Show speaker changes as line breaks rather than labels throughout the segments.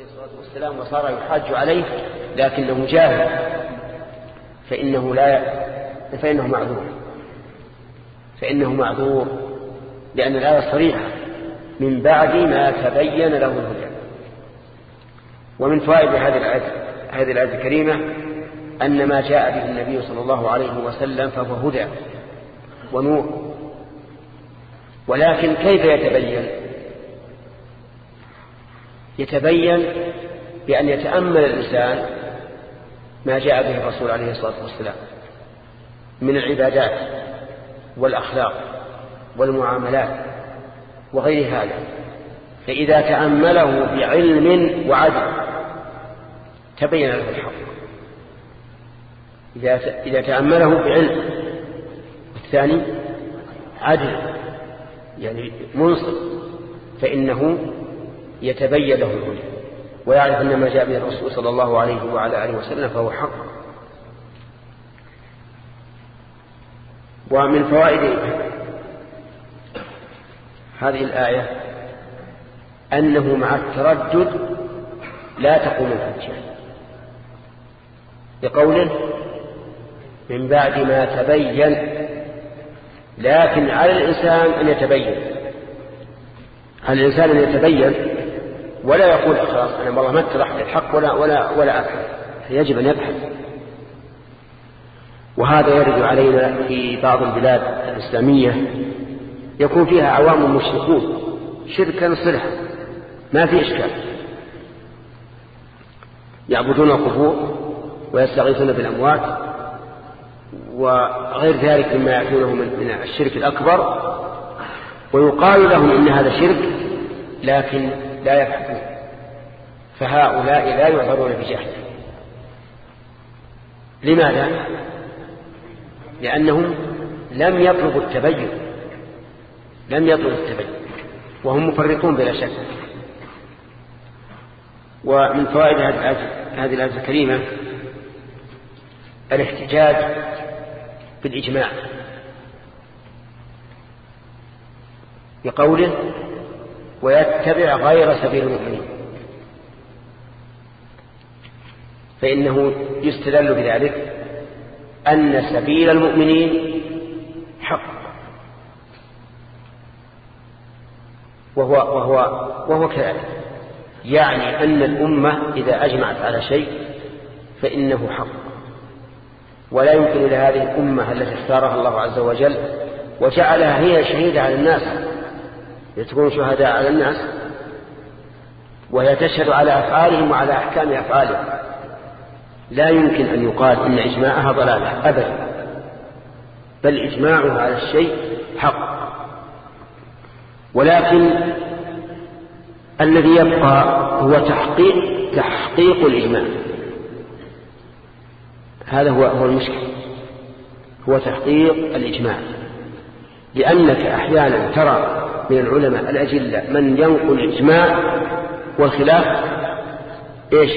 عليه الصلاة والسلام وصار يحاج عليه لكنه جاهل فإنه لا فإنه معذور فإنه معذور لأن الآية صريحة من بعد ما تبين له الهدى ومن فوائد هذه الآية هذه الآية الكريمة أن ما جاء به النبي صلى الله عليه وسلم فهو هدى ونور ولكن كيف يتبين يتبين بأن يتأمل الإنسان ما جاء به الرسول عليه الصلاة والسلام من العبادات والأخلاق والمعاملات وغير هذا فإذا تأمله بعلم وعدل تبين له الحق إذا تأمله بعلم الثاني عدل يعني منصف فإنه يتبين له الهدى ويعرف أن ما جاء به الرسول صلى الله عليه وعلى آله وسلم فهو حق ومن فوائد هذه الآية أنه مع التردد لا تقوم الحجة بقوله من بعد ما تبين لكن على الإنسان أن يتبين
على الإنسان أن يتبين
ولا يقول خلاص أنا والله ما اتضح لي الحق ولا ولا ولا أبحث يجب أن يبحث وهذا يرد علينا في بعض البلاد الإسلامية يكون فيها عوام مشركون شركا صلحا ما في إشكال يعبدون القبور ويستغيثون بالأموات وغير ذلك مما يأتونه من الشرك الأكبر ويقال لهم إن هذا شرك لكن لا يبحثون فهؤلاء لا يعذرون بجهل لماذا لأنهم لم يطلبوا التبين لم يطلبوا التبين وهم مفرطون بلا شك ومن فوائد هذه الآية الكريمة الاحتجاج بالإجماع بقوله ويتبع غير سبيل المؤمنين فإنه يستدل بذلك أن سبيل المؤمنين حق وهو, وهو, وهو كذلك يعني أن الأمة إذا أجمعت على شيء فإنه حق ولا يمكن لهذه الأمة التي اختارها الله عز وجل وجعلها هي شهيدة على الناس لتكون شهداء على الناس وهي تشهد على أفعالهم وعلى أحكام أفعالهم لا يمكن أن يقال إن إجماعها ضلالة أبدا بل إجماعها على الشيء حق ولكن الذي يبقى هو تحقيق تحقيق الإجماع هذا هو هو المشكل هو تحقيق الإجماع لأنك أحيانا ترى من العلماء الأجلة من ينقل الإجماع والخلاف إيش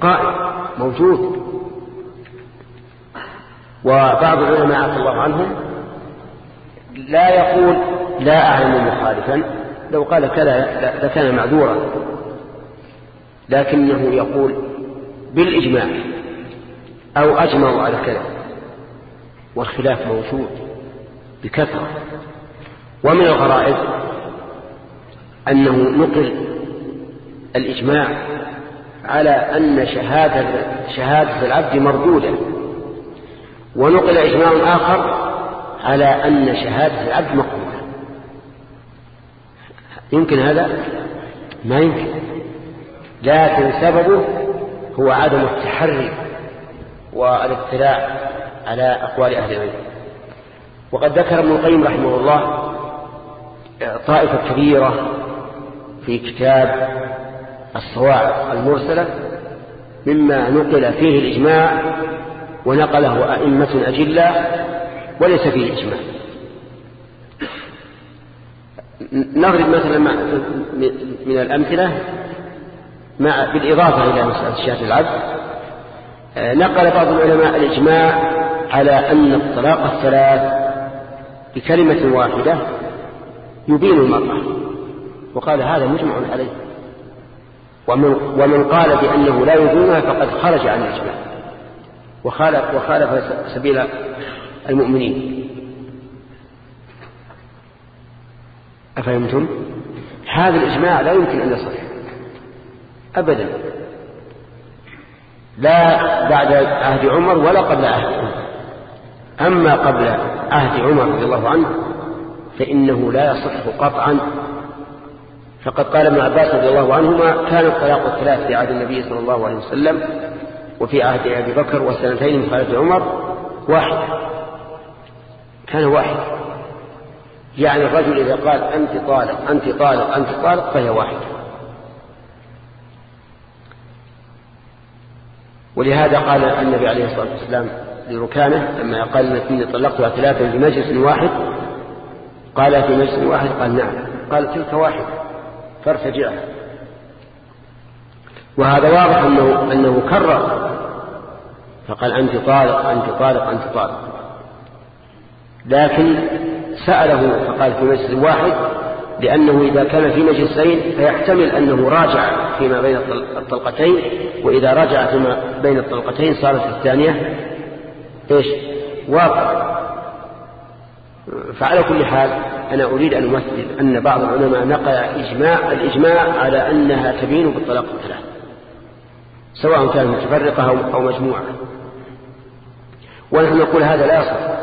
قائم موجود
وبعض العلماء عفى الله عنهم
لا يقول لا أعلم مخالفا لو قال كذا لكان معذورا لكنه يقول بالإجماع أو أجمعوا على كذا والخلاف موجود بكثرة ومن الغرائب أنه نقل الإجماع على أن شهادة, شهادة العبد مردودة ونقل إجماع
آخر على أن
شهادة العبد مقبولة يمكن هذا ما يمكن لكن سببه هو عدم التحري والاطلاع على أقوال أهل العلم وقد ذكر ابن القيم رحمه الله طائفة كبيرة في كتاب الصواعق المرسلة مما نقل فيه الإجماع ونقله أئمة أجلة وليس فيه إجماع نضرب مثلا من الأمثلة مع بالإضافة إلى مسألة شهادة العبد نقل بعض العلماء الإجماع على أن الطلاق الثلاث بكلمة واحدة يبين المرأة وقال هذا مجمع عليه ومن, ومن قال بأنه لا يبينها فقد خرج عن الإجماع وخالف, وخالف سبيل المؤمنين أفهمتم؟ هذا الإجماع لا يمكن أن يصح أبدا لا بعد عهد عمر ولا قبل عهد عمر أما قبل عهد عمر رضي الله عنه فإنه لا يصح قطعا فقد قال ابن عباس رضي الله عنهما كان الطلاق الثلاث في عهد النبي صلى الله عليه وسلم وفي عهد أبي بكر وسنتين من خالد عمر واحد كان واحد يعني الرجل إذا قال أنت طالق أنت طالق أنت طالق فهي واحدة ولهذا قال النبي عليه الصلاة والسلام لركانه لما قال إني طلقتها ثلاثا في مجلس واحد قال في مجلس واحد قال نعم قال تلك واحدة فارتجعها وهذا واضح أنه, أنه كرر فقال أنت طالق أنت طالق أنت طالق لكن سأله فقال في مجلس واحد لأنه إذا كان في مجلسين فيحتمل أنه راجع فيما بين الطلقتين وإذا راجع فيما بين الطلقتين صارت الثانية إيش واقع فعلى كل حال أنا أريد أن أمثل أن بعض العلماء نقل إجماع الإجماع على أنها تبين بالطلاق الثلاث سواء كانت متفرقة أو مجموعة ونحن نقول هذا لا يصح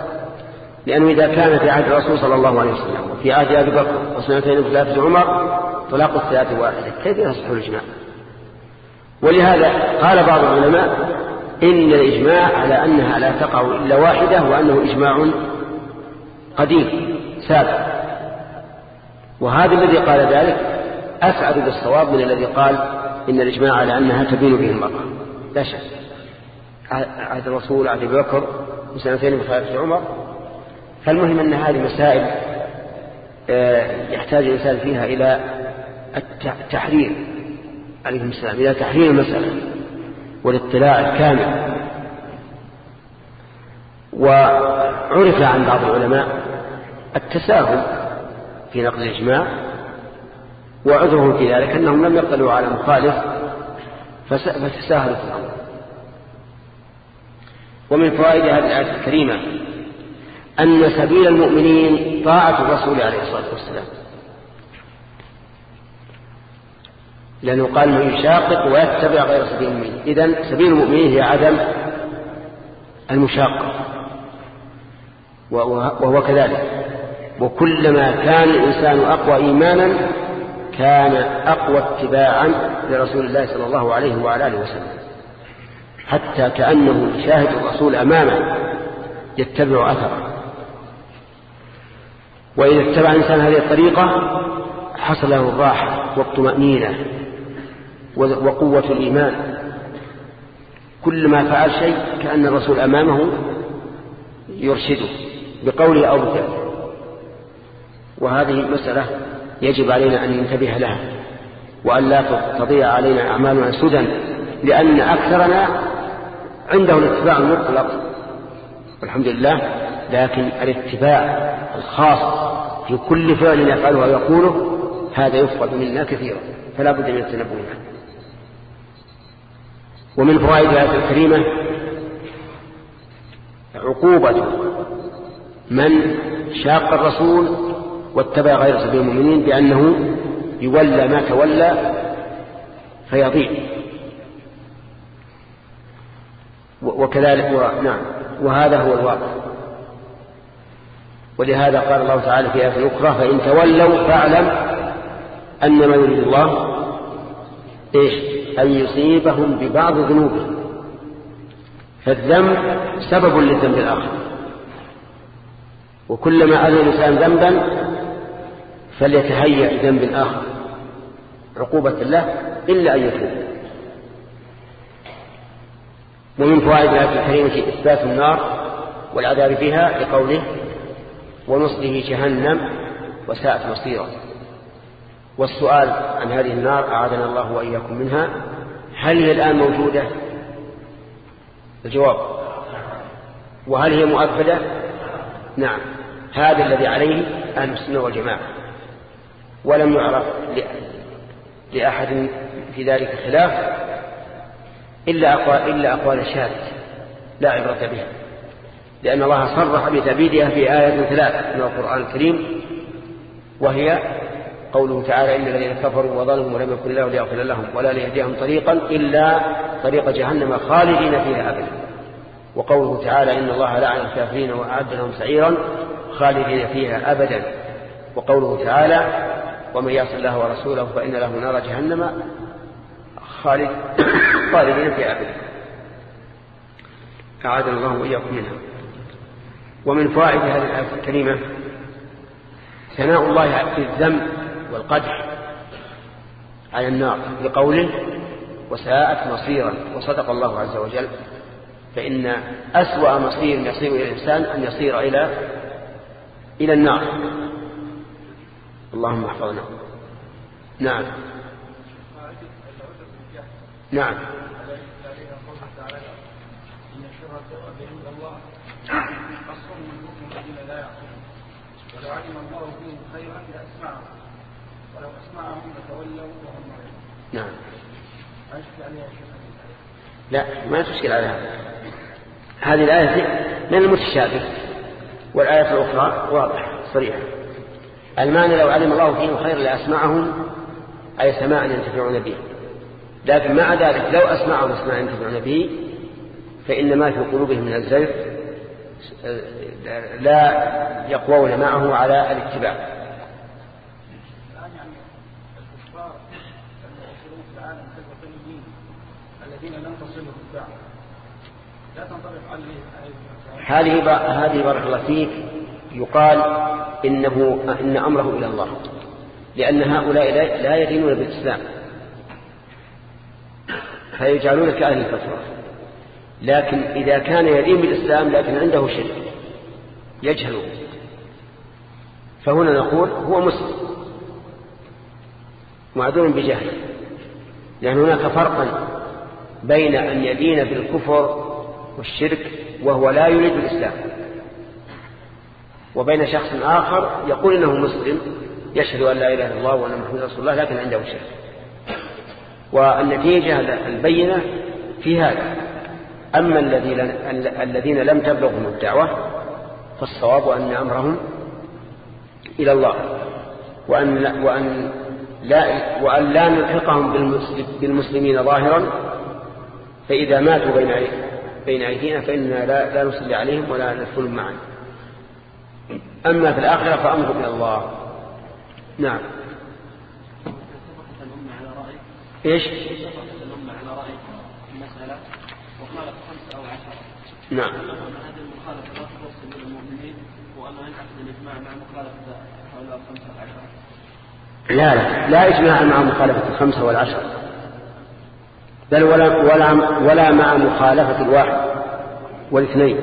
لأنه إذا كان في عهد الرسول صلى الله عليه وسلم وفي عهد أبي بكر وسنتين وثلاثة عمر طلاق الثلاث واحدة كيف يصح الإجماع
ولهذا قال بعض العلماء إن الإجماع على أنها لا تقع إلا واحدة وأنه إجماع
قديم سابق وهذا الذي قال ذلك أسعد بالصواب من الذي قال إن الإجماع على أنها تبين به المرأة لا شك عهد الرسول عهد بكر وسنتين وخالف عمر فالمهم أن هذه مسائل آه، يحتاج الإنسان فيها إلى التحرير عليكم السلام إلى تحرير المسألة والاطلاع الكامل وعرف عن بعض العلماء التساهل في نقل الإجماع وعذرهم في ذلك أنهم لم يقلوا على مخالف فتساهلوا في الأمر ومن فوائد هذه الآية الكريمة أن سبيل المؤمنين طاعة الرسول عليه الصلاة والسلام لأنه قال من يشاقق ويتبع غير سبيل المؤمنين إذن سبيل المؤمنين هي عدم المشاقة وهو كذلك وكلما كان الإنسان أقوى إيمانا كان أقوى اتباعا لرسول الله صلى الله عليه وعلى آله وسلم حتى كأنه يشاهد الرسول أمامه يتبع أثره وإذا اتبع الإنسان هذه الطريقة حصل له الراحة والطمأنينة وقوة الإيمان كلما فعل شيء كأن الرسول أمامه يرشده بقوله أو بفعله وهذه المسألة يجب علينا أن ننتبه لها وأن لا تضيع علينا أعمالنا سدى لأن أكثرنا عنده الاتباع المطلق والحمد لله لكن الاتباع الخاص في كل فعل يفعله ويقوله هذا يفقد منا كثيرا فلا بد من التنبؤ له ومن فوائد الآية الكريمة عقوبة من شاق الرسول واتبع غير سبيل المؤمنين بأنه يولى ما تولى فيضيع وكذلك نعم وهذا هو الواقع ولهذا قال الله تعالى في آية أخرى فإن تولوا فاعلم أن ما يريد الله إيش أن يصيبهم ببعض ذنوبهم فالذنب سبب للذنب الآخر وكلما عمل الإنسان ذنبا فليتهيأ لذنب آخر عقوبة له إلا أن يتوب ومن فوائد الآية الكريمة إثبات النار والعذاب فيها لقوله ونصله جهنم وساءت مصيرا والسؤال عن هذه النار أعاذنا الله وإياكم منها هل هي الآن موجودة الجواب
وهل هي مؤكدة
نعم هذا الذي عليه أهل السنة والجماعة ولم يعرف لأحد في ذلك خلاف إلا أقوال, إلا أقوال شاذة لا عبرة بها لأن الله صرح بتبيدها في آية ثلاثة من القرآن الكريم وهي قوله تعالى إن الذين كفروا وظلموا لم يكن الله ليغفر لهم ولا ليهديهم طريقا إلا طريق جهنم خالدين فيها أبدا وقوله تعالى إن الله لعن الكافرين وأعد لهم سعيرا خالدين فيها أبدا وقوله تعالى ومن يعص الله ورسوله فإن له نار جهنم خالد خالدين فيها أبدا أعاد الله وإياكم منها ومن فوائد هذه الآية الكريمة ثناء الله في الذم والقدح على النار لقوله وساءت مصيرا وصدق الله عز وجل فإن أسوأ مصير يصير إلى الإنسان أن يصير إلى إلى النار اللهم احفظنا نعم
نعم ولو علم الله فيهم خيرا لاسمعهم ولو اسمعهم لتولوا وهم نعم. لا ما تشكل على هذا
هذه الآية من المتشابه والآية الأخرى واضحة صريحة المعنى لو علم الله فيهم خير لأسمعهم أي سماعا ينتفعون به لكن مع ذلك لو أسمعهم سماعا ينتفعون به فإن ما في قلوبهم من الزيف لا يقوون معه على الاتباع
الذين لم تصلهم الدعوة لا تنطبق عليه
هذه هذه بارك الله فيك يقال إنه إن أمره إلى الله لأن هؤلاء لا يدينون بالإسلام فيجعلون كأهل الفترة لكن إذا كان يدين بالإسلام لكن عنده شرك يجهله فهنا نقول هو مسلم معذور بجهله لأن هناك فرقا بين أن يدين بالكفر والشرك وهو لا يريد الإسلام وبين شخص آخر يقول إنه مسلم يشهد أن لا إله إلا الله وأن محمد رسول الله لكن عنده شرك والنتيجة البينة في هذا أما الذين لم تبلغهم الدعوة فالصواب أن أمرهم إلى الله وأن, وأن لا وأن لا نلحقهم بالمسلمين ظاهرا فإذا ماتوا بين بين أيدينا فإننا لا, لا نصلي عليهم ولا ندخل معا أما في الآخرة فأمرهم إلى الله نعم إيش نعم لا لا لا إجماع مع مخالفة الخمسة والعشرة بل ولا, ولا, ولا مع مخالفة الواحد والاثنين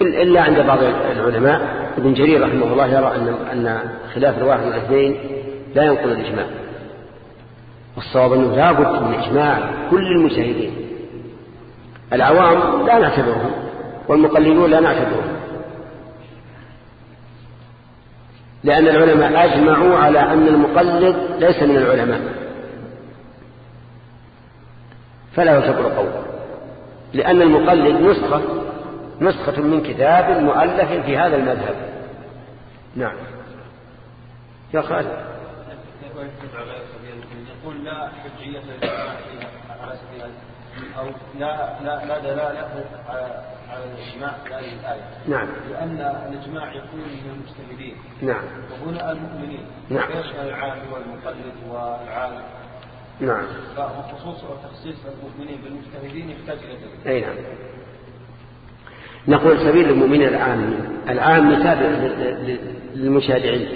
إلا عند بعض العلماء ابن جرير رحمه الله يرى أن خلاف الواحد والاثنين لا ينقل الإجماع والصواب أنه لا بد من إجماع كل المجتهدين العوام لا نعتبرهم والمقلدون لا نعتبرهم لأن العلماء أجمعوا على أن المقلد ليس من العلماء فلا يعتبر قولا لأن المقلد نسخة نسخة من كتاب مؤلف في هذا المذهب نعم
يا خالد يقول لا حجية على سبيل أو لا لا لا دلالة على الإجماع في هذه الآية نعم لأن الإجماع يكون من المجتهدين نعم وهنا المؤمنين نعم فيشمل العالم والمقلد والعالم نعم فخصوص وتخصيص المؤمنين بالمجتهدين يحتاج إلى أي نعم نقول سبيل المؤمنين العام العام تابع
للمشاهد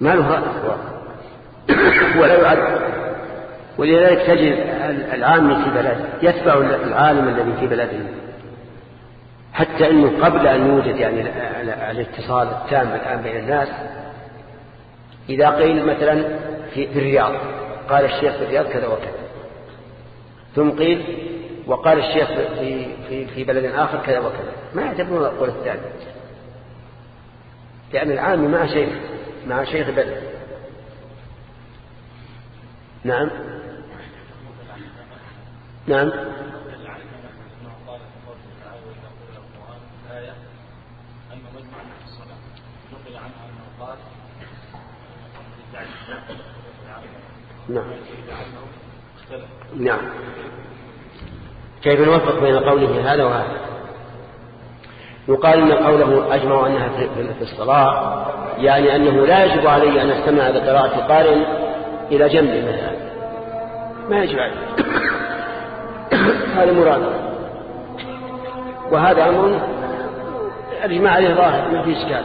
ما له رأس
ولا يعد
ولذلك تجد العام في بلده يتبع العالم الذي في بلده حتى انه قبل ان يوجد يعني الاتصال التام الان بين الناس اذا قيل مثلا في الرياض قال الشيخ في الرياض كذا وكذا ثم قيل وقال الشيخ في, في, في بلد آخر كذا وكذا ما يعتبرون القول الثاني لأن العام مع شيخ مع شيخ بلد نعم نعم
Thank you. نعم نعم
كيف نوفق بين قوله هذا وهذا يقال ان قوله اجمع انها في الصلاه يعني انه لا يجب علي ان استمع لقراءه قارئ الى جنب مثلا ما يجب علي
هذا مراد وهذا امر
الاجماع عليه ظاهر ما في اشكال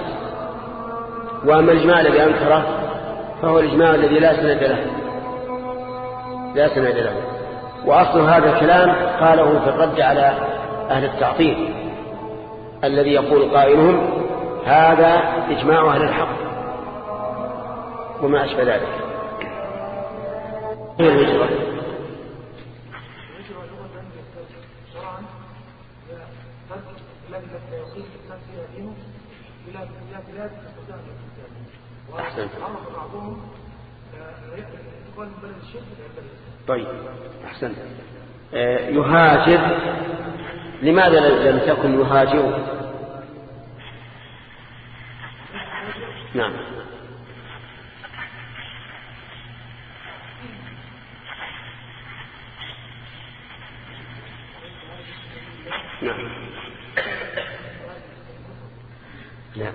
واما الاجماع الذي انكره فهو الاجماع الذي لا
سند له لا سمعنا له وأصل هذا الكلام قاله في الرد على أهل التعطيل الذي يقول قائلهم هذا إجماع أهل الحق وما أشبه ذلك هي الهجرة
أحسن. عرف بعضهم آه، يقبل الشرك طيب أحسنت آه، يهاجر لماذا لم تكن يهاجر
نعم
نعم لا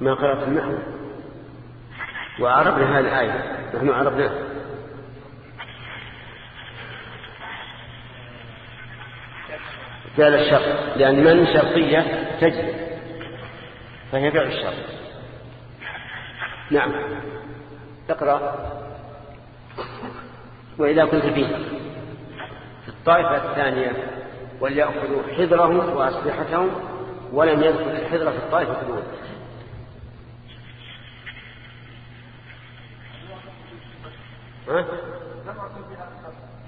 ما قرأت النحو وعرفنا هذه الآية نحن عرفناها فعل الشر لأن من شرطية تجد فهي فعل الشر نعم اقرأ وإذا كنت فيه في الطائفة الثانية وليأخذوا حذرهم وأسلحتهم ولم يدخل الحذر في الطائفة الأولى
ها؟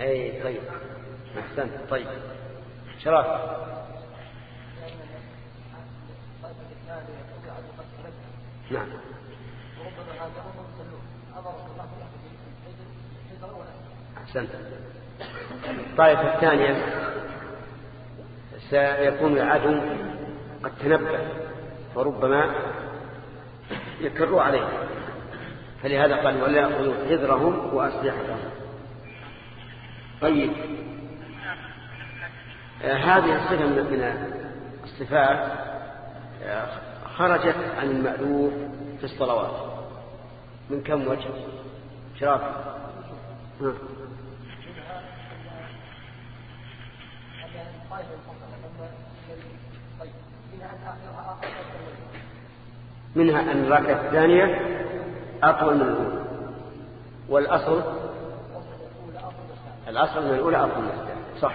أي طيب أحسنت طيب شرف نعم أحسنت
الطائفة الثانية سيكون العدو قد تنبه فربما يكر عليه فلهذا قال ولا يأخذوا حذرهم وأسلحتهم طيب آه، هذه الصفة من الصفات آه، خرجت عن المألوف في الصلوات من كم وجه شرافة نعم. منها أن الركعة الثانية أطول من الأولى والأصل الأصل من الأولى أطول من الثانية صح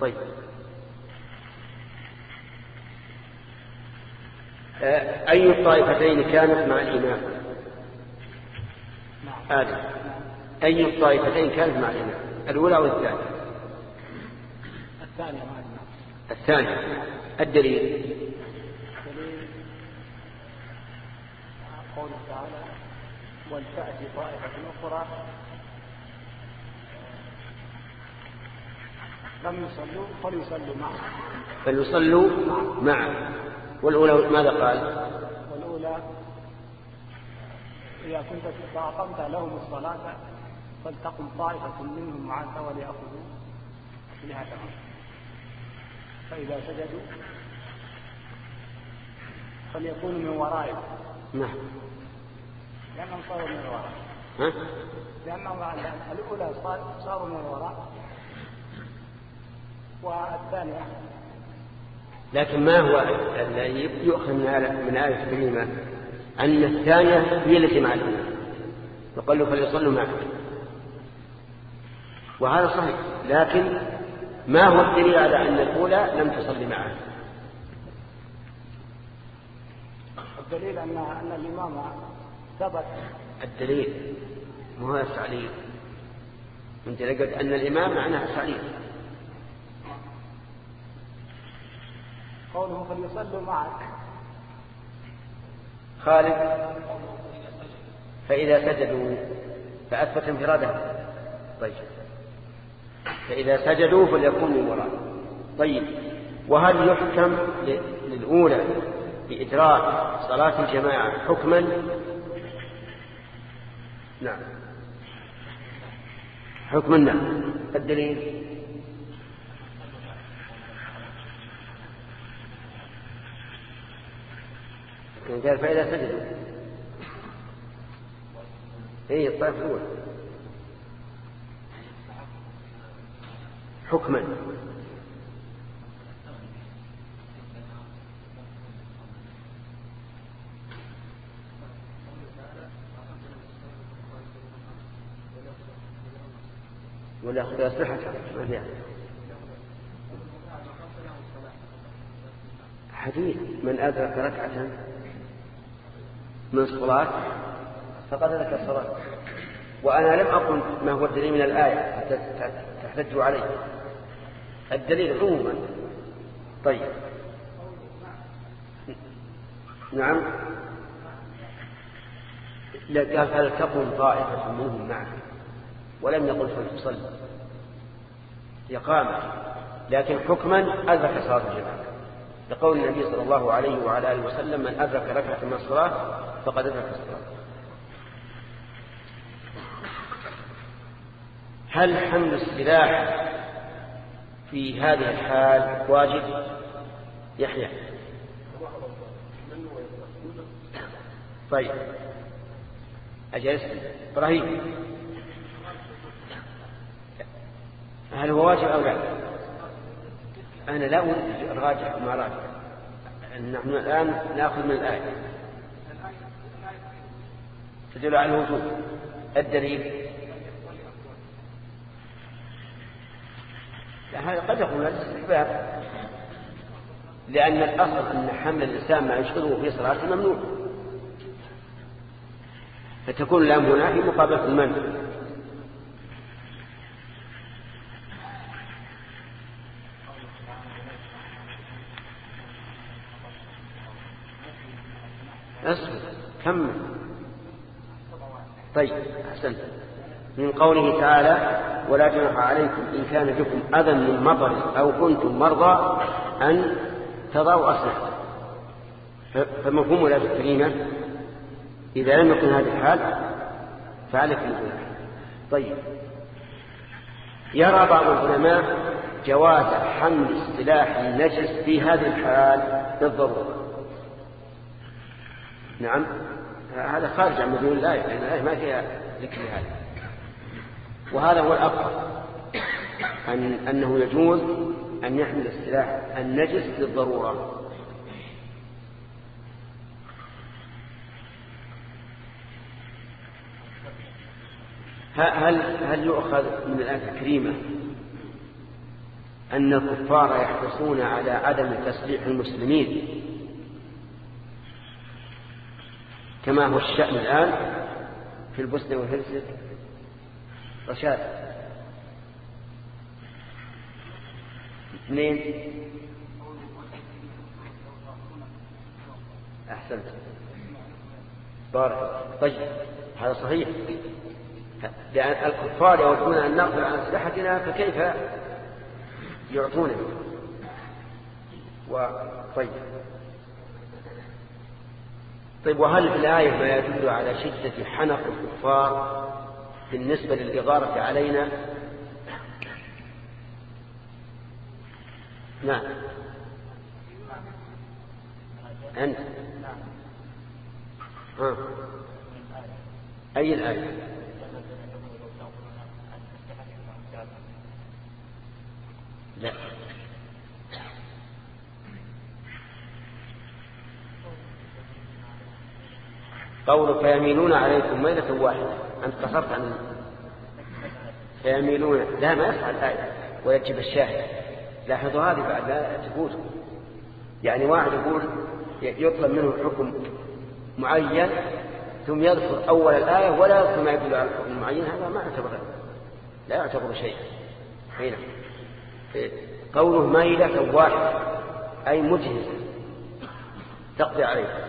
طيب أي الطائفتين كانت مع الإمام
آدم نعم. أي الطائفتين كانت مع الإمام الأولى والثانية الثانية مع الإمام
الثانية الدليل الدليل
قوله تعالى ولتأتي طائفة أخرى
فليصلوا معه فليصلوا معه والأولى ماذا قال
والأولى إذا كنت فأقمت لهم الصلاة فلتقم
طائفة منهم معك وليأخذوا أسلحتهم فإذا سجدوا
فليكونوا من ورائك نعم لأنهم صاروا من الوراء ها؟ لأنهم الأولى صاروا من الوراء والثاني
لكن ما هو الذي يؤخذ من آية كريمة أن الثانية هي التي مع الأولى فقال له فليصلوا معك وهذا صحيح لكن ما هو الدليل على أن الأولى لم تصلي معه الدليل أن, أن الإمام ثبت الدليل مو هو التعليل انت لقد أن الإمام معناها سعيد
قوله فليصلوا معك
خالد فإذا سجدوا فأثبت انفراده طيب فإذا سجدوا فليكون من وراء طيب وهل يحكم للأولى بإدراك صلاة الجماعة حكما نعم حكما نعم الدليل كان قال فإذا سجدوا هي إيه، الطائف الأول حكما ولا يأخذ أسلحته يعني. حديث من أدرك ركعة من صلاة فقد لك الصلاة وأنا لم أقل ما هو الدليل من الآية حتى تحتجوا عليه الدليل عموما طيب نعم قال فلتقم طائفة منهم معك ولم يقل فلتصلي يقام لكن حكما أدرك صلاة الجماعة لقول النبي صلى الله عليه وعلى آله وسلم من أدرك ركعة من الصلاة فقد أدرك الصلاة
هل حمل السلاح
في هذه الحال واجب يحيى طيب أجلس إبراهيم هل هو واجب أو لا
أنا لا أريد أراجع وما راجع
نحن الآن نأخذ من الآية
تدل على الوجوب الدليل
هذا قد يكون الاستحباب لأن الأصل أن حمل الإنسان ما يشغله في صلاة ممنوع فتكون اللام هنا في مقابلة المنزل اصبر كمل طيب احسنت من قوله تعالى ولا جناح عليكم إن كان بكم أذى من مطر أو كنتم مرضى أن تضعوا أسلحة فمفهوم لا تكريمة إذا لم يكن هذه الحال فعليك الجناح طيب
يرى بعض العلماء جواز حمل
السلاح النجس في هذه الحال بالضرورة نعم هذا خارج عن مدلول الآية لأن الآية ما فيها ذكر هذا وهذا هو الأقرب أن أنه يجوز أن يحمل السلاح النجس للضرورة هل هل يؤخذ من الآية الكريمة أن الكفار يحرصون على عدم تسليح المسلمين كما هو الشأن الآن في البوسنة والهرسك رشاد اثنين
أحسنت بارك طيب هذا صحيح لأن الكفار يودون أن نقضي عن أسلحتنا فكيف
يعطونه وطيب طيب وهل في الآية ما يدل على شدة حنق الكفار بالنسبة للإغارة علينا نعم أنت ها.
أي الآية لا
قول فيميلون عليكم ميلة واحدة أنت قصرت عن فيميلون لا ما يفعل هذا ويجب الشاهد لاحظوا هذه بعد لا تفوتكم يعني واحد يقول يطلب منه حكم معين ثم يذكر أول الآية ولا يذكر ما يدل على الحكم المعين هذا ما يعتبر لا يعتبر شيء حينه قوله مائلة واحدة أي مجهزة تقضي عليه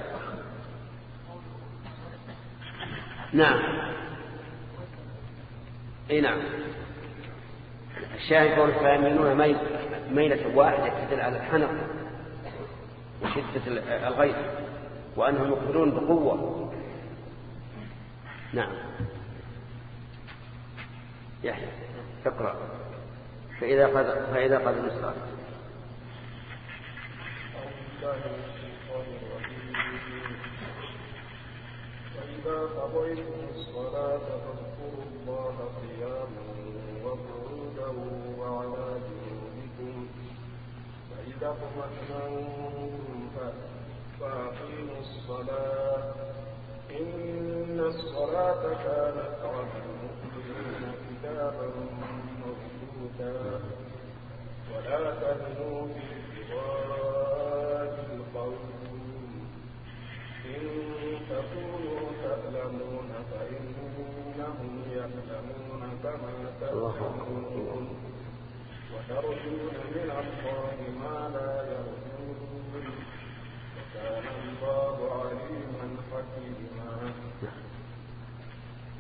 نعم اي نعم الشاهد قول فيميلون ميلة واحدة تدل على الحنق وشدة الغيث وأنهم يقبلون بقوة نعم يحيى اقرأ فإذا قد فإذا قد الصلاة
فإذا قضيتم الصلاة فاذكروا الله قياما وقعودا وعلى جنوبكم فإذا اطمأنتم فأقيموا الصلاة إن الصلاة كانت على المؤمنين كتابا النساء ولا تهنوا في ابتغاء القوم إن تكونوا تعلمون فإنهم يعلمون كما تألمون وترجون من الله ما لا يرجون وكان الله عليما حكيما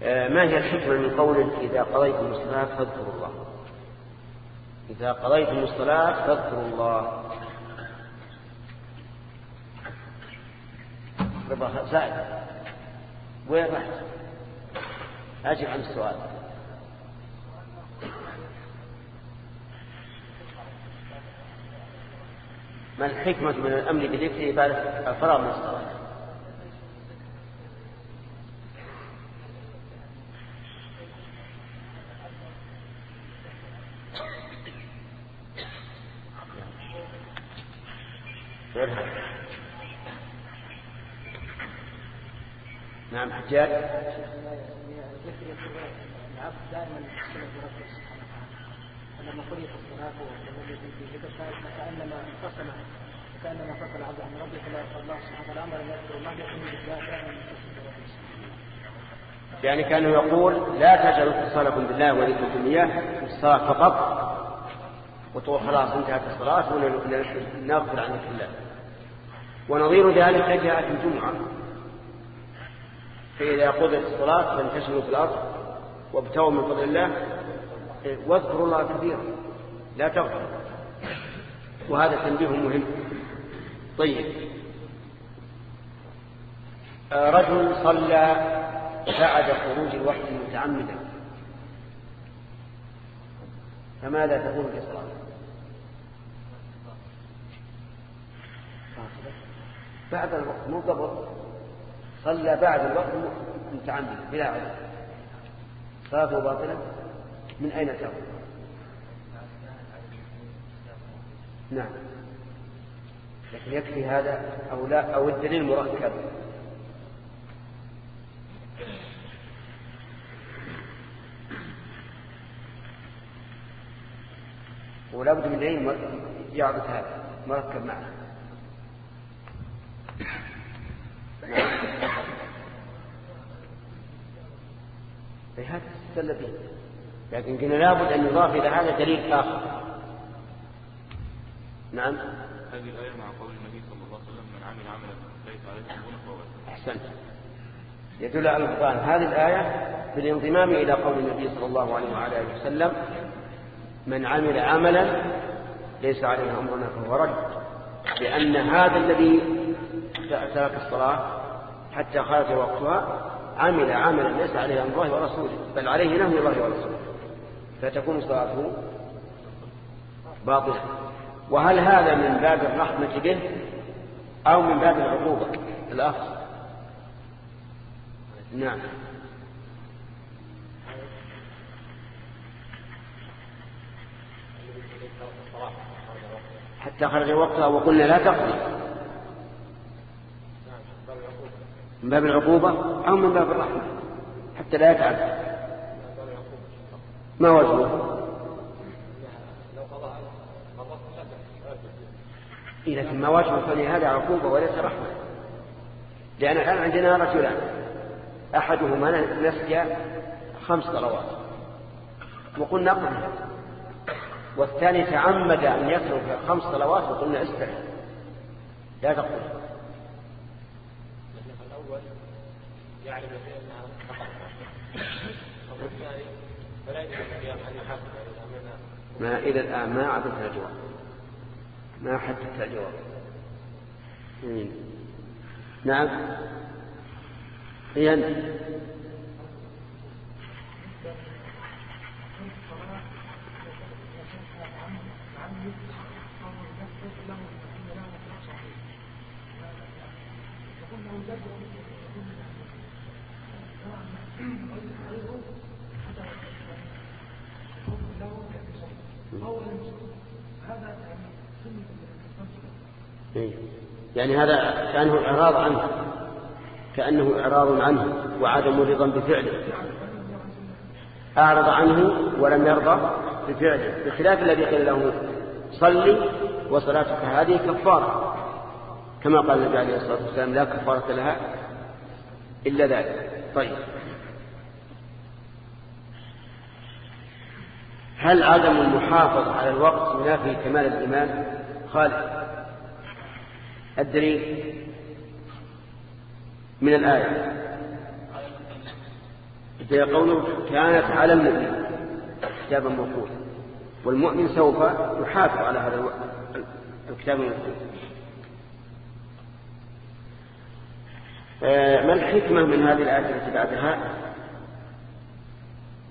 آه، ما هي الحكمة من قوله إذا قضيتم الصلاة فاذكروا الله؟ إذا قضيتم الصلاة فاذكروا الله ربا سعد وين رحت؟ أجب عن السؤال ما الحكمة من الأمر بذكره بعد الفراغ من الصلاة؟ جاد يعني كان يقول لا تجعلوا اتصالكم بالله وذكركم في المياه الصلاه فقط وتقول خلاص انتهت الصلاه ونغفر عنك الله ونظير ذلك جاءت الجمعه فإذا قضيت الصلاة فانتشروا في الأرض وابتغوا من فضل الله واذكروا الله كثيرا لا تغفروا
وهذا تنبيه مهم
طيب آه، رجل صلى بعد خروج الوحي متعمدا فماذا تقول في الصلاة بعد الوقت مو قبل صلى بعد الوقت متعمدا بلا عذر صلاته باطلة من أين تأخذ نعم لكن يكفي هذا أو لا أو الدليل مركب ولا بد من دليل يعرض هذا مركب معه استدل به لكن قلنا لابد أن يضاف إلى هذا دليل آخر نعم
هذه الآية مع قول النبي صلى الله عليه وسلم من عمل عملا ليس عليه أمرنا فهو أحسنت
يدل على القرآن هذه الآية بالانضمام إلى قول النبي صلى الله عليه وعلى آله وسلم من عمل عملا ليس عليه أمرنا فهو رد
لأن هذا الذي
ترك الصلاة حتى خرج وقتها عمل عملا ليس عليه امر الله ورسوله بل عليه نهي الله ورسوله فتكون صلاته باطلة وهل هذا من باب الرحمة به أو من باب العقوبة الأخر نعم
حتى خرج وقتها وقلنا لا تقضي
من باب العقوبة أو من باب الرحمة حتى لا يتعب ما وجهه إذا إيه، لكن ما وجهه فلهذا عقوبة وليس رحمة لأن الآن عندنا رجلان أحدهما نسج خمس صلوات وقلنا قم والثاني تعمد أن يترك خمس صلوات وقلنا استحي لا تقل
وبالتالي يعني فلا ما إلى الآن ما عرفتها جواب
ما حددتها جواب نعم إذن Thank you. إيه. يعني هذا كأنه إعراض عنه كأنه إعراض عنه وعدم رضا بفعله أعرض عنه ولم يرضى بفعله بخلاف الذي قيل له صلي وصلاتك هذه كفارة كما قال النبي عليه الصلاة والسلام لا كفارة لها إلا ذلك طيب هل عدم المحافظة على الوقت ينافي كمال الإيمان خالد الدليل من الآية هي قوله كانت على النبي كتابا موقوتا والمؤمن سوف يحافظ على هذا الكتاب الموقوت آه، ما الحكمة من هذه الآية التي بعدها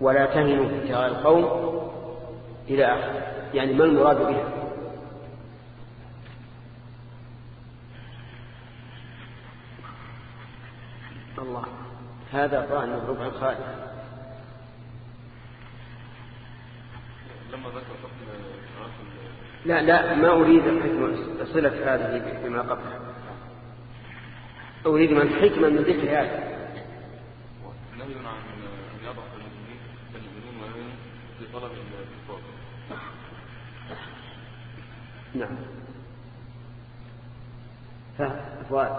ولا تهنوا في القوم إلى آخره يعني ما المراد بها الله هذا قرآن الربع الخالف
لما ذكر لا لا ما أريد حكم صلة هذه بما
قبله أريد من حكمة من ذكر هذا نعم فؤاد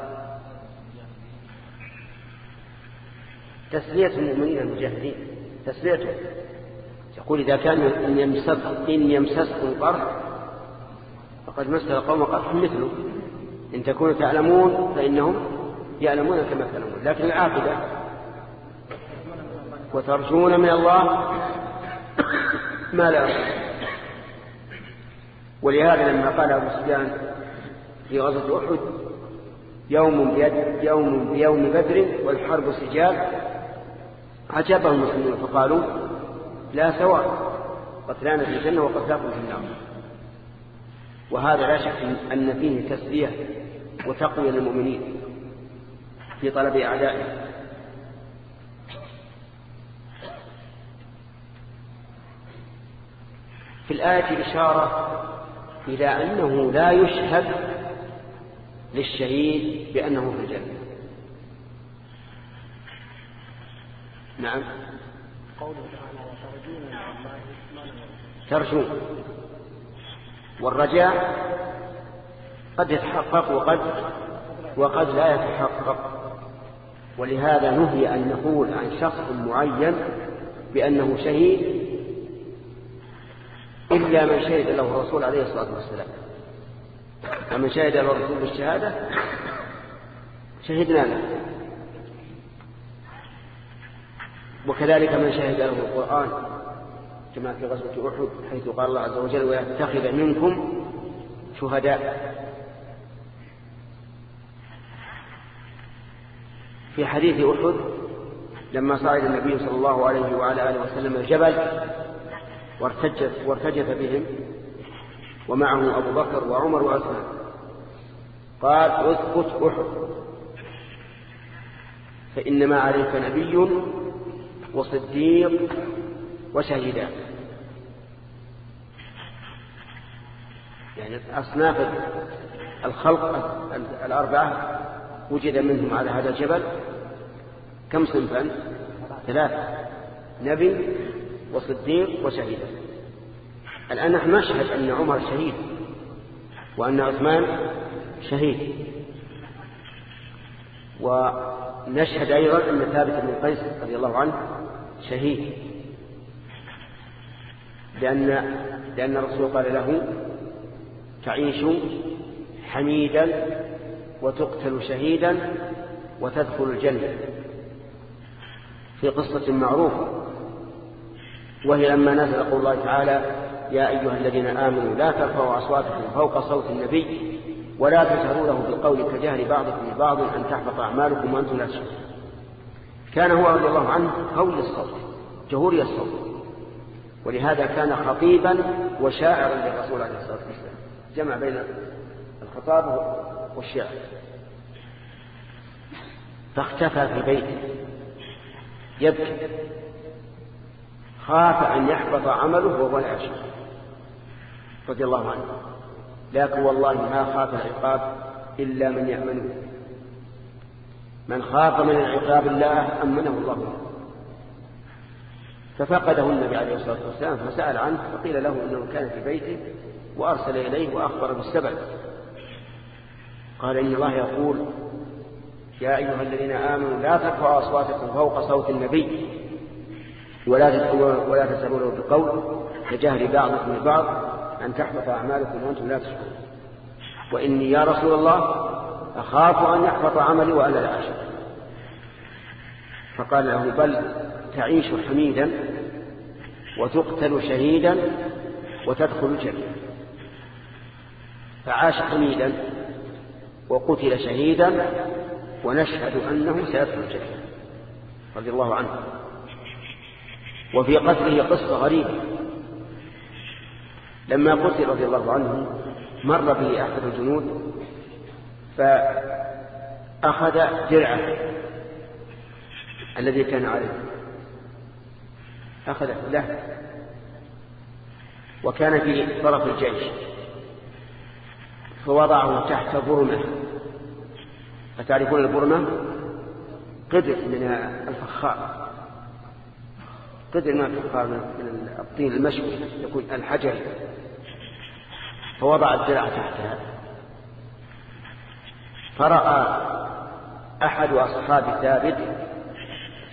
تسلية المؤمنين المجاهدين تسليته يقول إذا كان إن يمسسكم قرح فقد مس القوم قرح مثله إن تكونوا تعلمون فإنهم يعلمون كما تعلمون لكن العاقبة وترجون من الله ما لا ولهذا لما قال أبو سفيان في غزوة أحد يوم بيد يوم بيوم بدر والحرب سجال عجبه المسلمون فقالوا لا سواء قتلانا في الجنة وقتلاكم في النار وهذا لا شك أن فيه تسلية وتقوية للمؤمنين في طلب أعدائهم في الآية إشارة إلى أنه لا يشهد للشهيد بأنه في الجنة نعم
قوله تعالى وترجون ترجون
والرجاء قد يتحقق وقد وقد لا يتحقق ولهذا نهي أن نقول عن شخص معين بأنه شهيد إلا من شهد له الرسول عليه الصلاة والسلام فمن شهد له الرسول بالشهادة شهدنا له وكذلك من شهد له القرآن كما في غزوة أحد حيث قال الله عز وجل ويتخذ منكم شهداء في حديث أحد لما صعد النبي صلى الله عليه وعلى آله وسلم الجبل وارتجف, وارتجف بهم ومعه أبو بكر وعمر وعثمان قال اثبت أحد فإنما عليك نبي وصديق وشهيدان يعني أصناف الخلق الأربعة وجد منهم على هذا الجبل كم صنفا ثلاثة نبي وصديق وشهيدا الآن نحن نشهد أن عمر شهيد وأن عثمان شهيد ونشهد أيضا أن ثابت بن قيس رضي الله عنه شهيد لأن, لأن الرسول قال له تعيش حميدا وتقتل شهيدا وتدخل الجنة في قصة معروفة وهي لما نزل قول الله تعالى يا أيها الذين آمنوا لا ترفعوا أصواتكم فوق صوت النبي ولا تجهروا له بالقول كجهر بعضكم لبعض أن تحبط أعمالكم وأنتم لا تشعرون كان هو رضي الله عنه قول الصوت جهوري الصوت ولهذا كان خطيبا وشاعرا للرسول عليه الصلاة والسلام جمع بين الخطاب والشعر فاختفى في بيته يبكي خاف أن يحبط
عمله وهو لا يشعر
رضي الله عنه لكن والله ما خاف العقاب إلا من يأمنه من خاف من العقاب الله أمنه الله ففقده النبي عليه الصلاة والسلام فسأل عنه فقيل له أنه كان في بيته وأرسل إليه وأخبر بالسبب قال إن الله يقول يا أيها الذين آمنوا لا ترفعوا أصواتكم فوق صوت النبي ولا ولا تسألونه بقول كجهل بعضكم البعض أن تحبط أعمالكم وأنتم لا تشكرون وإني يا رسول الله أخاف أن يحبط عملي وأنا لا أشكر فقال له بل تعيش حميدا وتقتل شهيدا وتدخل الجنة فعاش حميدا وقتل شهيدا ونشهد أنه سيدخل الجنة رضي الله عنه وفي قتله قصة غريبة لما قتل رضي الله عنه مر به أحد الجنود
فأخذ
درعه الذي كان عليه أخذ له وكان في طرف الجيش
فوضعه تحت برمة
أتعرفون البرمة قدر من الفخار قدر ما تقال من الطين المشوي يكون الحجر فوضع الدرع تحتها فرأى أحد أصحاب ثابت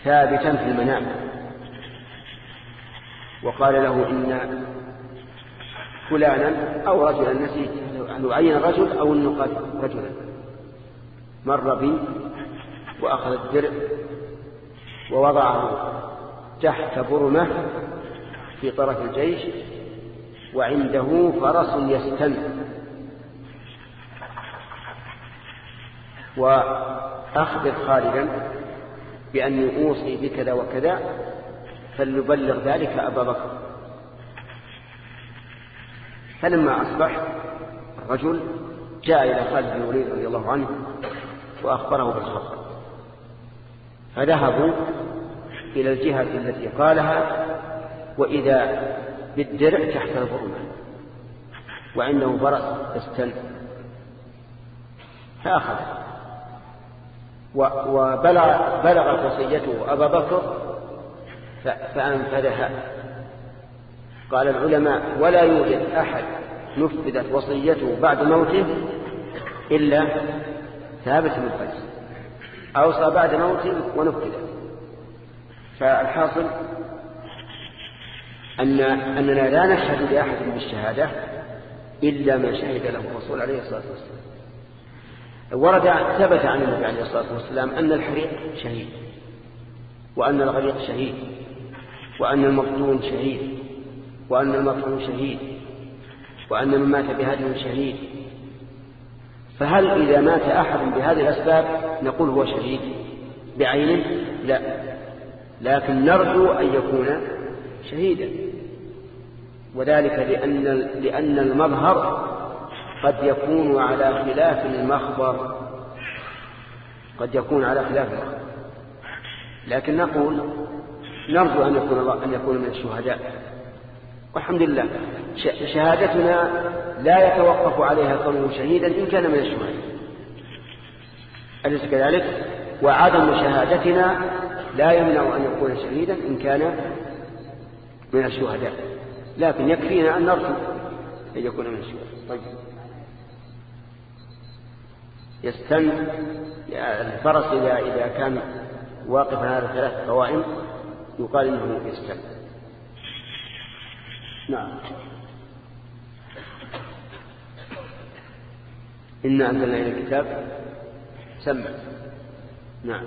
ثابتا في المنام وقال له إن فلانا أو رجلا نسيت أن يعين رجل أو النقاد رجلا مر بي
وأخذ الدرع ووضعه تحت برمة
في طرف الجيش وعنده فرس يستن وأخبر خالدا بأني أوصي بكذا وكذا فليبلغ ذلك أبا بكر فلما أصبح الرجل جاء إلى خالد بن الوليد رضي الله عنه وأخبره بالخبر فذهبوا إلى الجهة التي قالها وإذا بالدرع تحت الغرمة وعنده برد استل فأخذ وبلغ بلغت وصيته أبا بكر فأنفذها قال العلماء ولا يوجد أحد نفذت وصيته بعد موته إلا ثابت بن قيس أوصى بعد موته ونفذت فالحاصل أن أننا لا نشهد لأحد بالشهادة إلا ما شهد له الرسول عليه الصلاة والسلام ورد ثبت عن النبي عليه الصلاة والسلام أن الحريق شهيد وأن الغريق شهيد وأن المفتون شهيد وأن المفتون شهيد وأن من مات بهذه شهيد فهل إذا مات أحد بهذه الأسباب نقول هو شهيد بعينه لا لكن نرجو أن يكون شهيدا وذلك لأن, لأن المظهر قد يكون على خلاف المخبر قد يكون على خلاف المخبر لكن نقول نرجو أن يكون, الله أن يكون من الشهداء والحمد لله شهادتنا لا يتوقف عليها كونه شهيدا إن كان من الشهداء أليس كذلك وعدم شهادتنا لا يمنع أن يكون شهيدا إن كان من الشهداء لكن يكفينا أن نرجو أن يكون من الشهداء طيب يستن الفرس إذا, إذا كان واقف هذا ثلاث قوائم يقال إنه يستن نعم
إنا أنزلنا إلى الكتاب سمع
نعم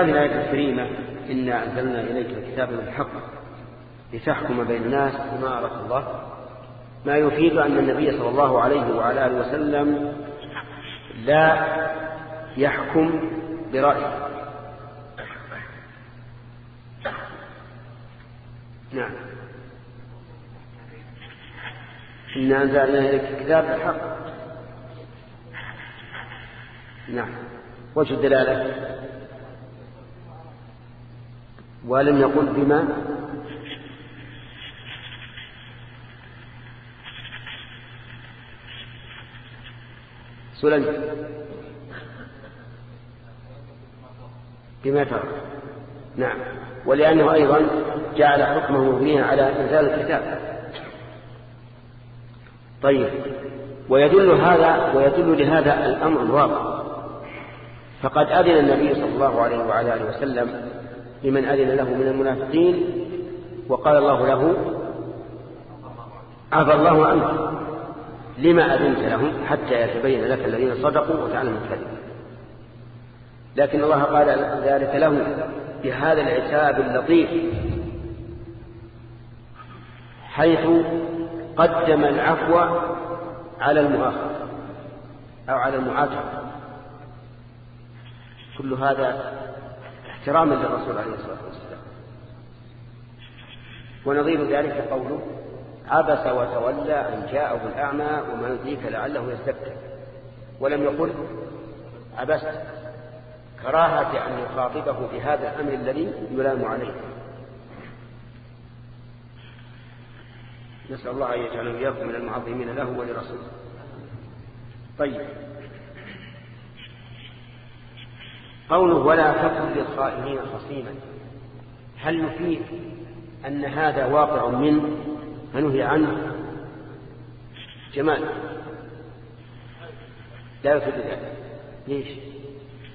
هذه الآية الكريمة إنا أنزلنا إليك الكتاب بالحق لتحكم بين الناس بما أراد الله ما يفيد أن النبي صلى الله عليه وعلى آله وسلم لا يحكم برأيه نعم إنا أنزلنا إليك الكتاب بالحق نعم وجه الدلالة ولم يقل بما سلم بما ترك نعم ولأنه أيضا جعل حكمه مبنيا على إنزال الكتاب طيب ويدل هذا ويدل لهذا الأمر الواضح فقد أذن النبي صلى الله عليه وعلى آله وسلم لمن أذن له من المنافقين وقال الله له عفى الله عنك لما أذنت لهم حتى يتبين لك الذين صدقوا وتعلم الكذب لكن الله قال ذلك له بهذا العتاب اللطيف حيث قدم العفو على المؤاخذة أو على المعاتبة كل هذا احتراما للرسول عليه الصلاة والسلام ونظير ذلك قوله عبس وتولى أن جاءه الأعمى وما يدريك لعله يستبدل ولم يقل عبست كراهة أن يخاطبه بهذا الأمر الذي يلام عليه نسأل الله أن يجعله من المعظمين له ولرسوله طيب قوله ولا تكن للخائنين خصيما هل نفيد أن هذا واقع منه منهي عنه جمال لا يفيد ذلك ليش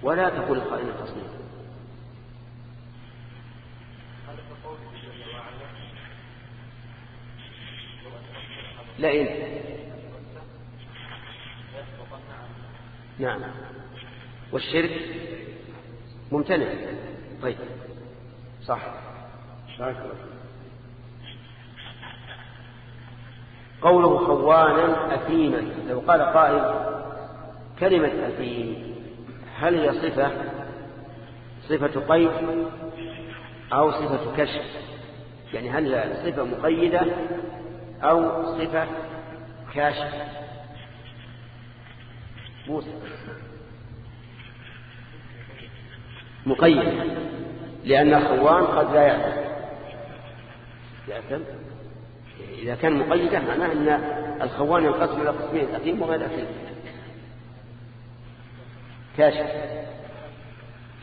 ولا تكن للخائنين خصيما
لا إيه نعم
والشرك ممتنع طيب
صح شاكرا
قوله خوانا أثيما لو قال قائل كلمة أثيم هل هي صفة صفة قيد
أو صفة كشف
يعني هل هي صفة مقيدة أو
صفة كاشف موسى
مقيد لأن الخوان قد لا يعتم يعتم إذا كان مقيدا معناه أن الخوان ينقسم إلى قسمين أثيم وغير أثيم كاشف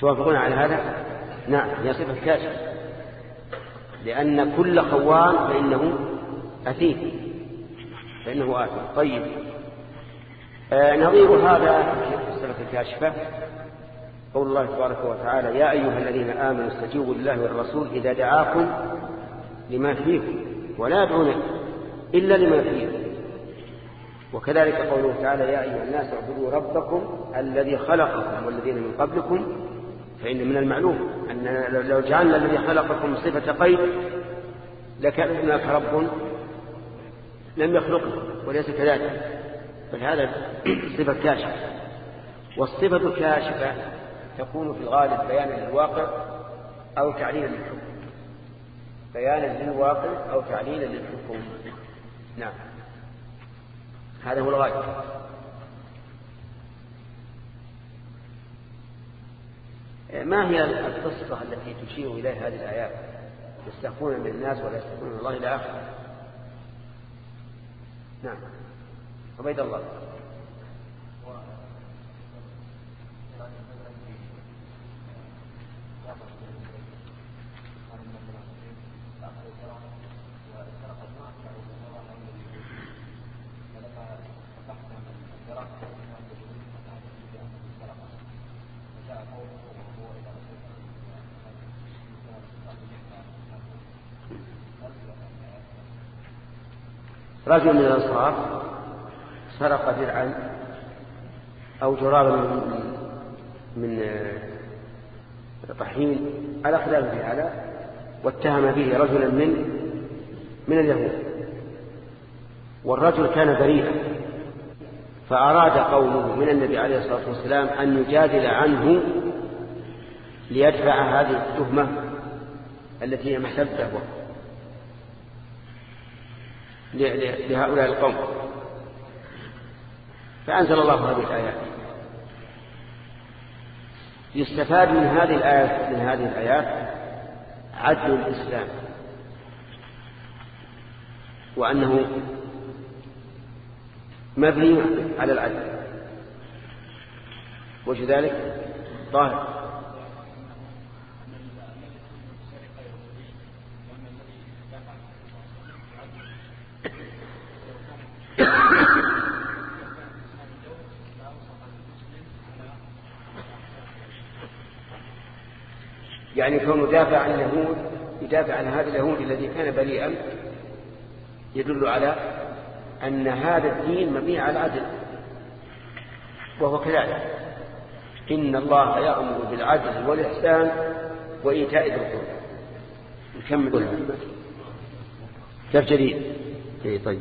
توافقون على هذا نعم يصف الكاشف لأن كل خوان فإنه أثيم فإنه آثم طيب آه نظير هذا في السلف الكاشفة قول الله تبارك وتعالى يا أيها الذين آمنوا استجيبوا لله والرسول إذا دعاكم لما فيكم ولا يدعون إلا لما فيه وكذلك قوله تعالى يا أيها الناس اعبدوا ربكم الذي خلقكم والذين من قبلكم فإن من المعلوم أن لو جعلنا الذي خلقكم صفة قيد لكان هناك رب لم يخلقه وليس كذلك بل هذا صفة كاشفة والصفة الكاشفة تكون في الغالب بيانا للواقع أو تعليلا للحكم بيانا للواقع أو تعليلا للحكم نعم هذا هو الغالب ما هي القصة التي تشير إليها هذه الآيات يستخفون من الناس ولا يستخفون من الله إلى آخره نعم عبيد الله رجل من الأنصار سرق درعا أو جرابا من, من آه، طحين على خلاف هذا واتهم به رجلا من من اليهود والرجل كان بريئا فأراد قومه من النبي عليه الصلاة والسلام أن يجادل عنه ليدفع هذه التهمة التي هي محسبة لهؤلاء القوم فأنزل الله هذه الآيات يستفاد من هذه الآيات من هذه الآيات عدل الإسلام وأنه مبني على العدل وجه ذلك ظاهر يعني كونه دافع عن اليهود يدافع عن هذا اليهود الذي كان بريئا يدل على أن هذا الدين مبني على العدل وهو كذلك إن الله يأمر بالعدل والإحسان وإيتاء الرسول نكمل كيف جديد اي طيب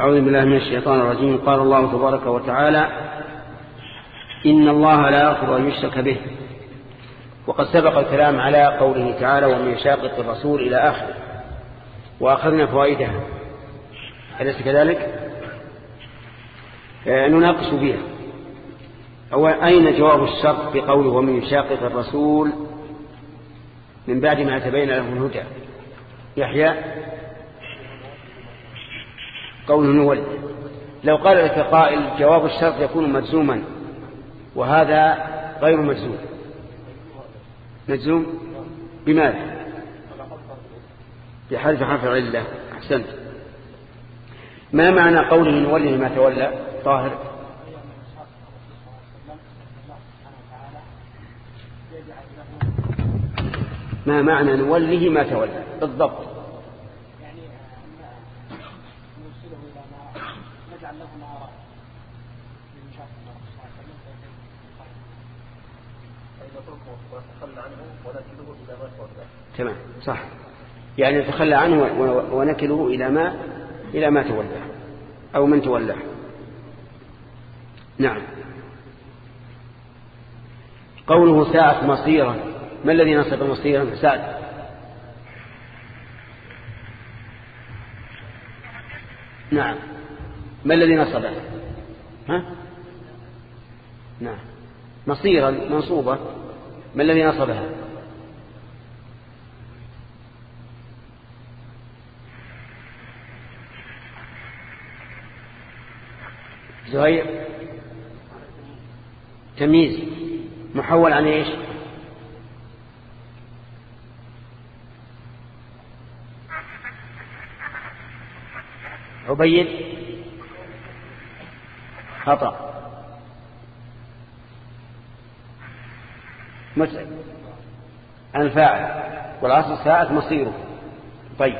أعوذ بالله من الشيطان الرجيم قال الله تبارك وتعالى إن الله لا يغفر أن يشرك به وقد سبق الكلام على قوله تعالى ومن شاقق الرسول إلى آخره وأخذنا فوائدها أليس كذلك آه، نناقش بها أو أين جواب الشرط بقوله ومن يشاقق الرسول من بعد ما تبين له الهدى يحيى قوله نولي لو قال لك قائل جواب الشرط يكون مجزوما وهذا غير مجزوم مجزوم بماذا بحرف حرف علة أحسنت ما معنى قوله نولي ما تولى طاهر ما معنى نوله ما تولى بالضبط تمام صح يعني تخلى عنه ونكله إلى ما إلى ما تولى أو من تولى نعم قوله ساعة مصيرا ما الذي نصب مصيرا سعد نعم ما الذي نصب ها نعم مصيرا منصوبة ما الذي نصبها زهير تمييز محول عن ايش عبيد خطأ عن الفاعل والعصر ساءت مصيره طيب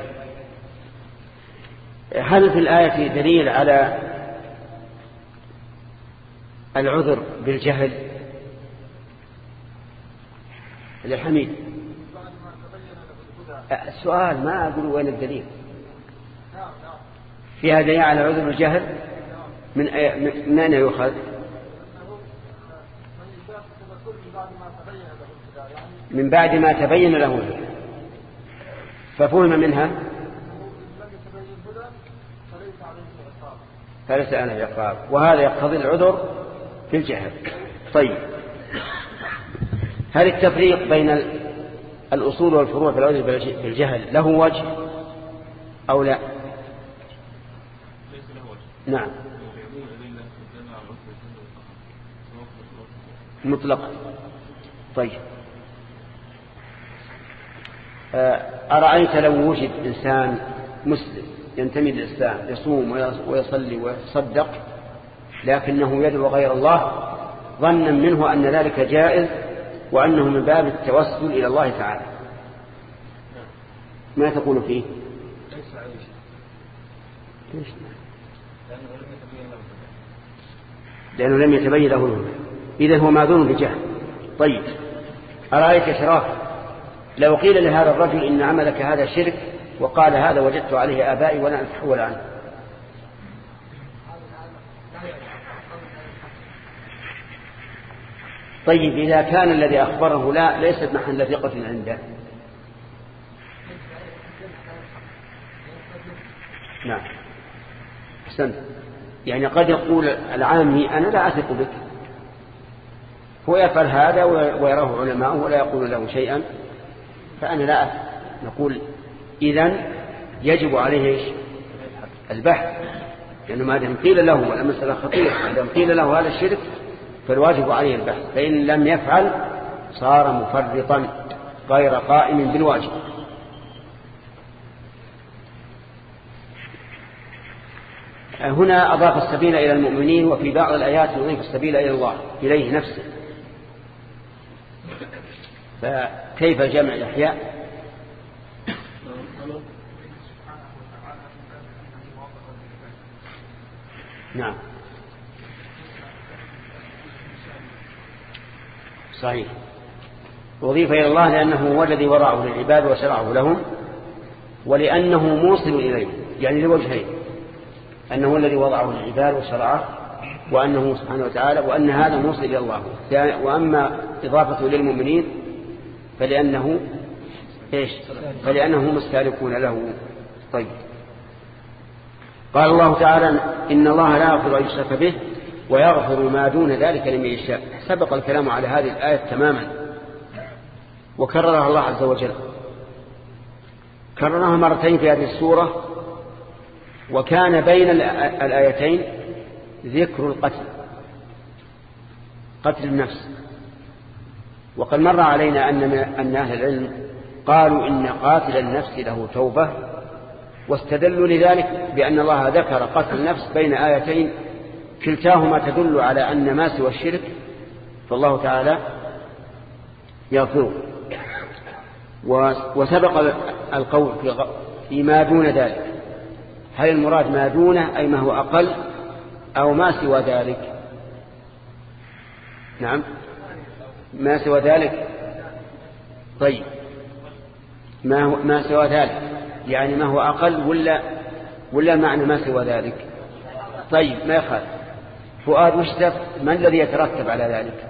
هل في الآية دليل على العذر بالجهل للحميد السؤال ما أقول وين الدليل فيها دليل على عذر الجهل من من أين يؤخذ
من بعد ما تبين له الهدى
ففهم منها فليس عليه عقاب وهذا يقتضي العذر في الجهل طيب هل التفريق بين الأصول والفروع في العذر الجهل له وجه أو لا
نعم مطلقا طيب
آه، أرأيت لو وجد إنسان مسلم ينتمي للإسلام يصوم ويصلي ويصدق لكنه يدعو غير الله ظنا منه أن ذلك جائز وأنه من باب التوسل إلى الله تعالى ما تقول فيه
ليس عليه ليش
لأنه لم يتبين له إذا هو ماذون بجهل طيب أرأيت يا شراف لو قيل لهذا الرجل إن عملك هذا شرك وقال هذا وجدت عليه آبائي ولا أتحول عنه طيب إذا كان الذي أخبره لا ليست محل ثقة عنده نعم أحسنت يعني قد يقول العامي أنا لا أثق بك هو يفعل هذا ويراه علماء ولا يقول له شيئا فأنا لا أثق نقول إذا يجب عليه إيش البحث لأنه ما دام قيل له والمسألة خطيرة ما دام قيل له هذا الشرك فالواجب عليه البحث فإن لم يفعل صار مفرطا غير قائم بالواجب هنا أضاف السبيل إلى المؤمنين وفي بعض الآيات يضيف السبيل إلى الله إليه نفسه فكيف جمع الأحياء نعم صحيح وظيفة إلى الله لأنه هو الذي وضعه للعباد وشرعه لهم ولأنه موصل إليهم يعني لوجهين أنه الذي وضعه للعباد وشرعه وأنه سبحانه وتعالى وأن هذا موصل إلى الله وأما إضافته للمؤمنين فلأنه إيش فلأنهم مستهلكون له طيب قال الله تعالى إن الله لا يغفر أن يشرك به ويغفر ما دون ذلك لمن يشاء سبق الكلام على هذه الآية تماما وكررها الله عز وجل كررها مرتين في هذه السورة وكان بين الآيتين ذكر القتل قتل النفس وقد مر علينا أن, أن أهل العلم قالوا إن قاتل النفس له توبة واستدلوا لذلك بأن الله ذكر قتل النفس بين آيتين كلتاهما تدل على أن ما سوى الشرك فالله تعالى يغفره وسبق القول فيما دون ذلك هل المراد ما دونه أي ما هو أقل أو ما سوى ذلك نعم ما سوى ذلك طيب ما, هو ما سوى ذلك يعني ما هو أقل ولا ولا معنى ما سوى ذلك طيب ما يخالف فؤاد مشتف ما الذي يترتب على ذلك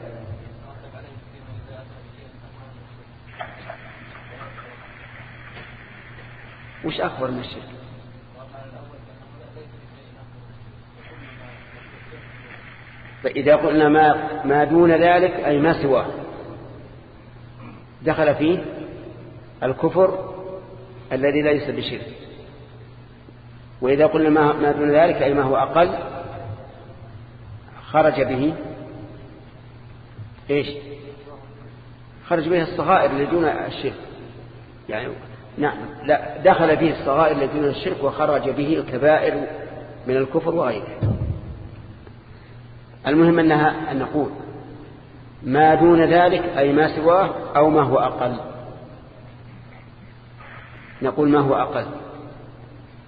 وش أكبر من الشرك فإذا قلنا ما, ما دون ذلك أي ما سواه دخل فيه الكفر الذي ليس بشرك وإذا قلنا ما دون ذلك أي ما هو أقل خرج به إيش خرج به الصغائر اللي دون الشرك يعني نعم لا دخل به الصغائر اللي دون الشرك وخرج به الكبائر من الكفر وغيره المهم أنها أن نقول ما دون ذلك أي ما سواه أو ما هو أقل نقول ما هو أقل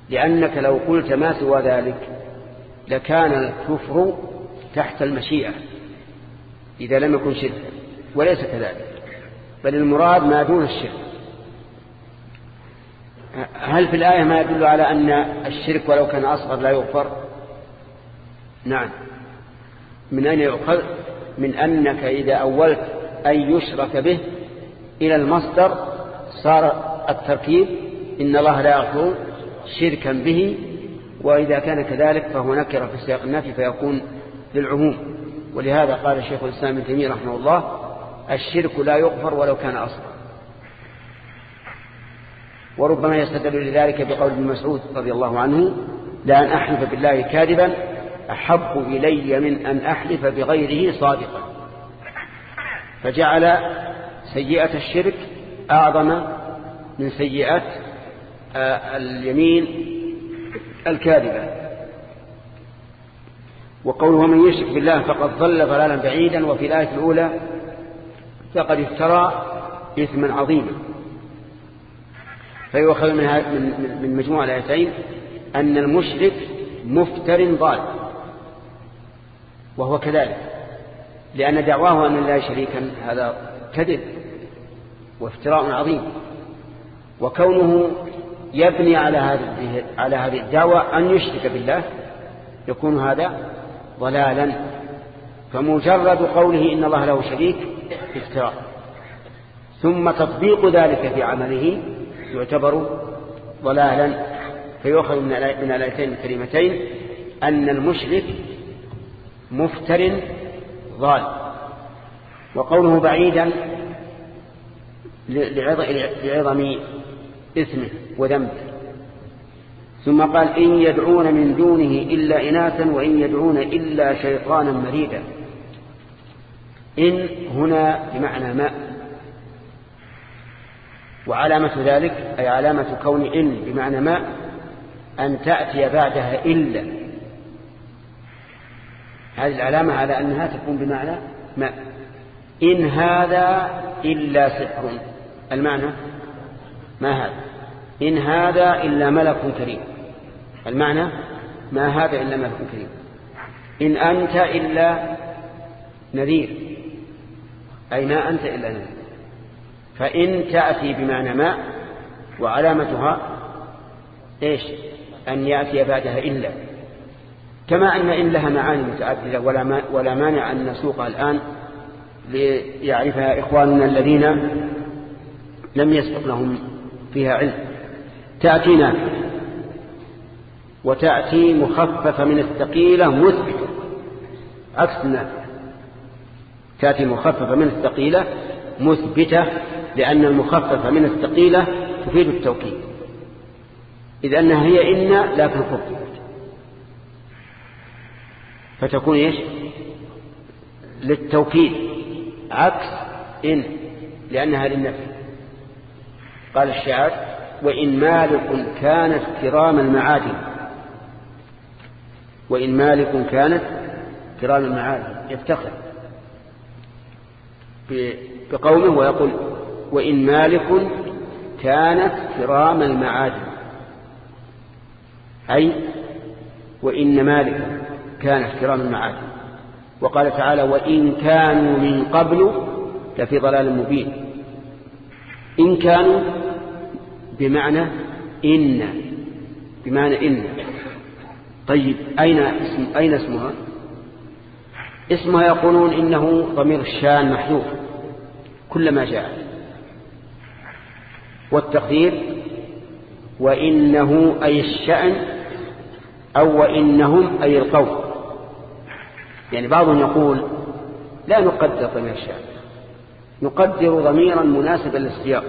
لأنك لو قلت ما سوى ذلك لكان الكفر تحت المشيئة إذا لم يكن شركا وليس كذلك بل المراد ما دون الشرك هل في الآية ما يدل على أن الشرك ولو كان أصغر لا يغفر نعم من أن يغفر من أنك إذا أولت أن يشرك به إلى المصدر صار التركيب إن الله لا يغفر شركا به وإذا كان كذلك فهو نكر في السياق النفي فيكون للعموم ولهذا قال الشيخ الإسلام ابن تيمية رحمه الله الشرك لا يغفر ولو كان أصغر وربما يستدل لذلك بقول ابن مسعود رضي الله عنه لأن أحلف بالله كاذبا أحب إلي من أن أحلف بغيره صادقا فجعل سيئة الشرك أعظم من سيئة آه، اليمين الكاذبة وقوله ومن يشرك بالله فقد ضل ضلالا بعيدا وفي الآية الأولى فقد افترى إثما عظيما فيؤخذ من, من, من مجموع الآيتين أن المشرك مفتر ضال وهو كذلك لأن دعواه أن لا شريكا هذا كذب وافتراء عظيم وكونه يبني على هذه على هذه الدعوة أن يشرك بالله يكون هذا ضلالا فمجرد قوله إن الله له شريك افتراء ثم تطبيق ذلك في عمله يعتبر ضلالا فيؤخذ من الآيتين الكريمتين أن المشرك مفتر ضال وقوله بعيدا لعظم إثمه وذنبه ثم قال إن يدعون من دونه إلا إناثا وإن يدعون إلا شيطانا مريدا إن هنا بمعنى ما وعلامة ذلك أي علامة كون إن بمعنى ما أن تأتي بعدها إلا هذه العلامة على أنها تكون بمعنى ما إن هذا إلا سحر المعنى ما هذا إن هذا إلا ملك كريم المعنى ما هذا إلا ملك كريم إن أنت إلا نذير أي ما أنت إلا نذير فإن تأتي بمعنى ما وعلامتها إيش أن يأتي بعدها إلا كما أن إن لها معاني متعددة ولا, ما ولا مانع أن نسوقها الآن ليعرفها إخواننا الذين لم يسبق لهم فيها علم تأتينا وتأتي مخففة من الثقيلة مثبتة عكس النافعة تأتي مخففة من الثقيلة مثبتة لأن المخففة من الثقيلة تفيد التوكيد إذ أنها هي إن لكن خففت فتكون إيش للتوكيد عكس إن لأنها للنفي قال الشعر وإن مالك كانت كرام المعادن وإن مالك كانت كرام المعارف يفتخر بقومه ويقول وإن مالك كانت كرام المعادن أي وإن مالك كانت كرام المعادن وقال تعالى وإن كانوا من قبل لفي ضلال مبين إن كانوا بمعنى إن بمعنى إن طيب أين اسم أين اسمها اسمها يقولون إنه ضمير الشان محذوف كلما جاء والتقدير وإنه أي الشأن أو وإنهم أي القوم يعني بعضهم يقول لا نقدر ضمير الشأن نقدر ضميرا مناسبا للسياق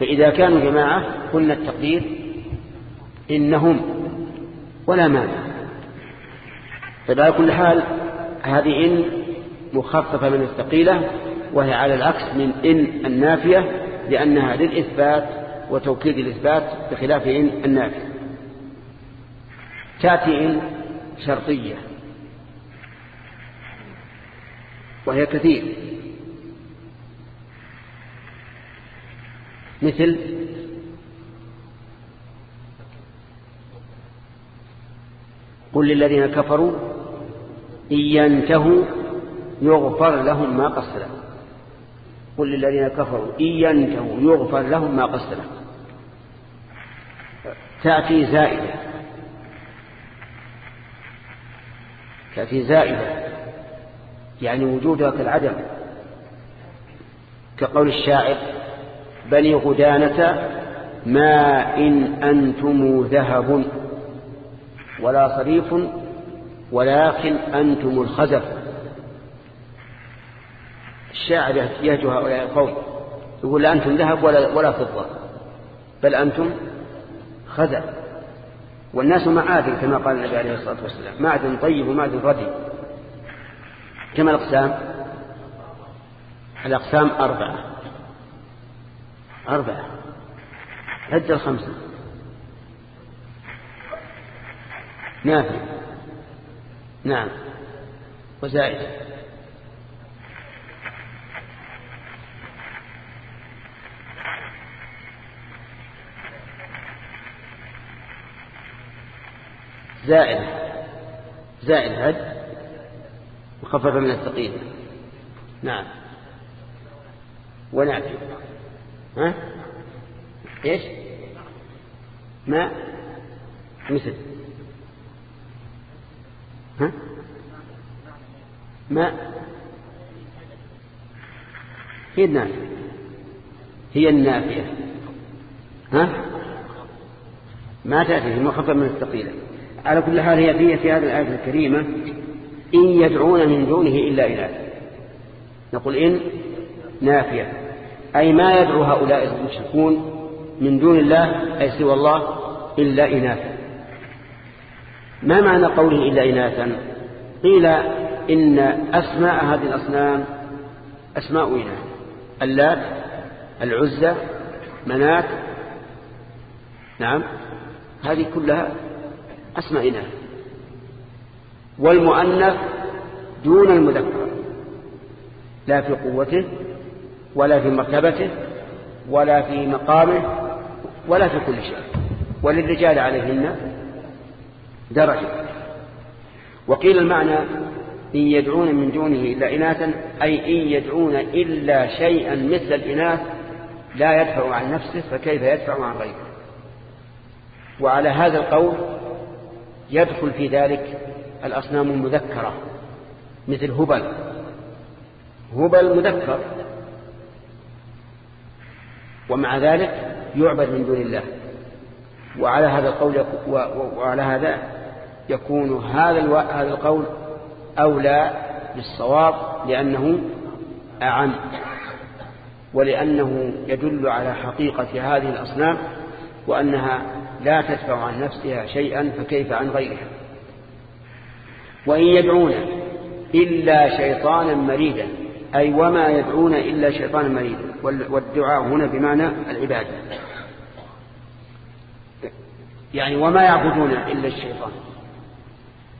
فإذا كانوا جماعة قلنا التقدير إنهم ولا مانع طيب على كل حال هذه إن مخففة من الثقيلة وهي على العكس من إن النافية لأنها للإثبات وتوكيد الإثبات بخلاف إن النافية تأتي إن شرطية وهي كثير مثل قل للذين كفروا إن ينتهوا يغفر لهم ما قصر قل للذين كفروا إن ينتهوا يغفر لهم ما قصر تأتي زائدة تأتي زائدة يعني وجودها كالعدم كقول الشاعر بني غدانة ما إن أنتم ذهب ولا صريف ولكن أنتم الخزف الشاعر يهجو هؤلاء القوم يقول لا أنتم ذهب ولا, ولا فضة بل أنتم خزف والناس معادن كما قال النبي عليه الصلاة والسلام معدن طيب ومعدن ردي كما الأقسام الأقسام أربعة أربعة هجر الخمسة نافع نعم وزائد زائد زائد هد مخففة من الثقيل نعم ونافع ها ايش ما مثل ها؟ ما هي النافية هي النافية ها ما تأتي في مخفف من الثقيلة على كل حال هي فيه في هذه الآية الكريمة إن يدعون من دونه إلا إله نقول إن نافية أي ما يدعو هؤلاء المشركون من دون الله أي سوى الله إلا إناثا ما معنى قوله إلا إناثا قيل إن أسماء هذه الأصنام أسماء إناث اللات العزة منات نعم هذه كلها أسماء إناث والمؤنث دون المذكر لا في قوته ولا في مرتبته ولا في مقامه ولا في كل شيء وللرجال عليهن درجة وقيل المعنى إن يدعون من دونه إلا إناثا أي إن يدعون إلا شيئا مثل الإناث لا يدفع عن نفسه فكيف يدفع عن غيره وعلى هذا القول يدخل في ذلك الأصنام المذكرة مثل هبل هبل مذكر ومع ذلك يعبد من دون الله وعلى هذا القول وعلى هذا يكون هذا الو... هذا القول أولى بالصواب لأنه أعم ولأنه يدل على حقيقة هذه الأصنام وأنها لا تدفع عن نفسها شيئا فكيف عن غيرها وإن يدعون إلا شيطانا مريدا أي وما يدعون إلا شيطانا مريدا والدعاء هنا بمعنى العبادة يعني وما يعبدون إلا الشيطان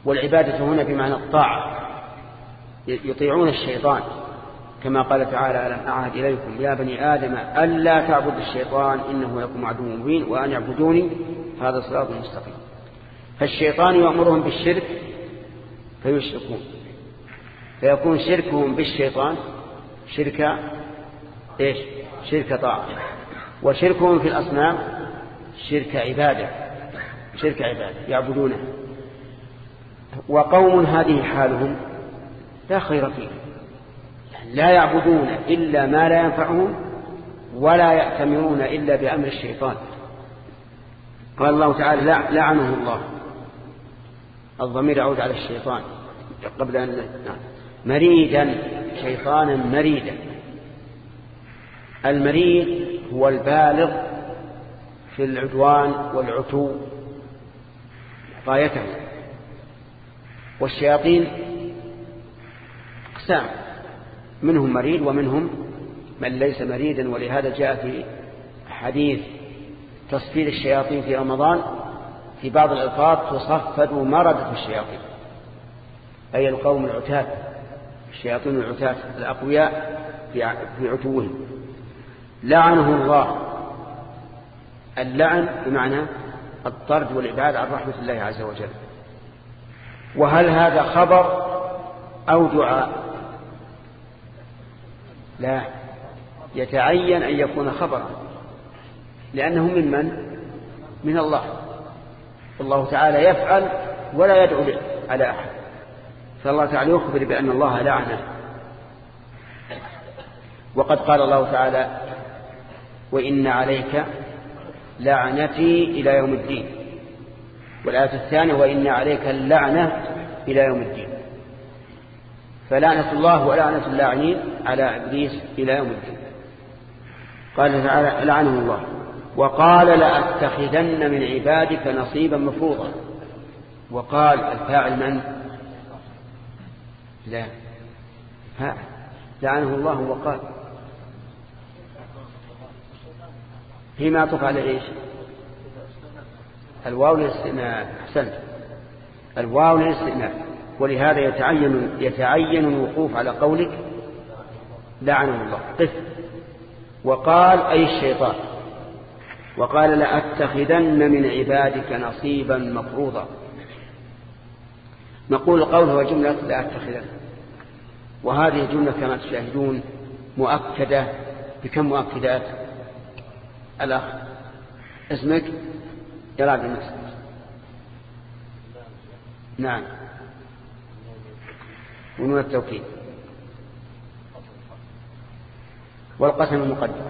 والعبادة هنا بمعنى الطاعة يطيعون الشيطان كما قال تعالى ألم أعهد إليكم يا بني آدم ألا تعبد الشيطان إنه لكم عدو مبين وأن اعبدوني هذا صراط مستقيم فالشيطان يأمرهم بالشرك فيشركون فيكون شركهم بالشيطان شرك إيش شرك طاعة وشركهم في الأصنام شرك عبادة شرك عبادة يعبدونه وقوم هذه حالهم لا خير فيه لا يعبدون إلا ما لا ينفعهم ولا يأتمرون إلا بأمر الشيطان قال الله تعالى لعنه الله الضمير يعود على الشيطان قبل أن نعم مريدا شيطانا مريدا المريض هو البالغ في العدوان والعتو غايته والشياطين أقسام منهم مريض ومنهم من ليس مريدا ولهذا جاء في حديث تصفير الشياطين في رمضان في بعض الألفاظ تصفد مردة الشياطين أي القوم العتاة الشياطين العتاة الأقوياء في عتوهم لعنه الله اللعن بمعنى الطرد والإبعاد عن رحمة الله عز وجل وهل هذا خبر أو دعاء لا يتعين أن يكون خبرا لأنه ممن من, من الله الله تعالى يفعل ولا يدعو على أحد فالله تعالى يخبر بأن الله لعنه وقد قال الله تعالى وإن عليك لعنتي إلى يوم الدين والآية الثانية وإن عليك اللعنة إلى يوم الدين فلعنة الله ولعنة اللاعنين على إبليس إلى يوم الدين قال تعالى لعنه الله وقال لأتخذن من عبادك نصيبا مفروضا وقال الفاعل من لا فاعل لعنه الله وقال فيما طفع على ايش الواو للاستئناف احسنت الواو للاستئناف ولهذا يتعين يتعين الوقوف على قولك لعنه الله قف وقال أي الشيطان وقال لأتخذن من عبادك نصيبا مفروضا نقول القول هو جملة لأتخذن وهذه الجملة كما تشاهدون مؤكدة بكم مؤكدات الأخ اسمك يرى بنفسه نعم ونون التوكيد والقسم المقدم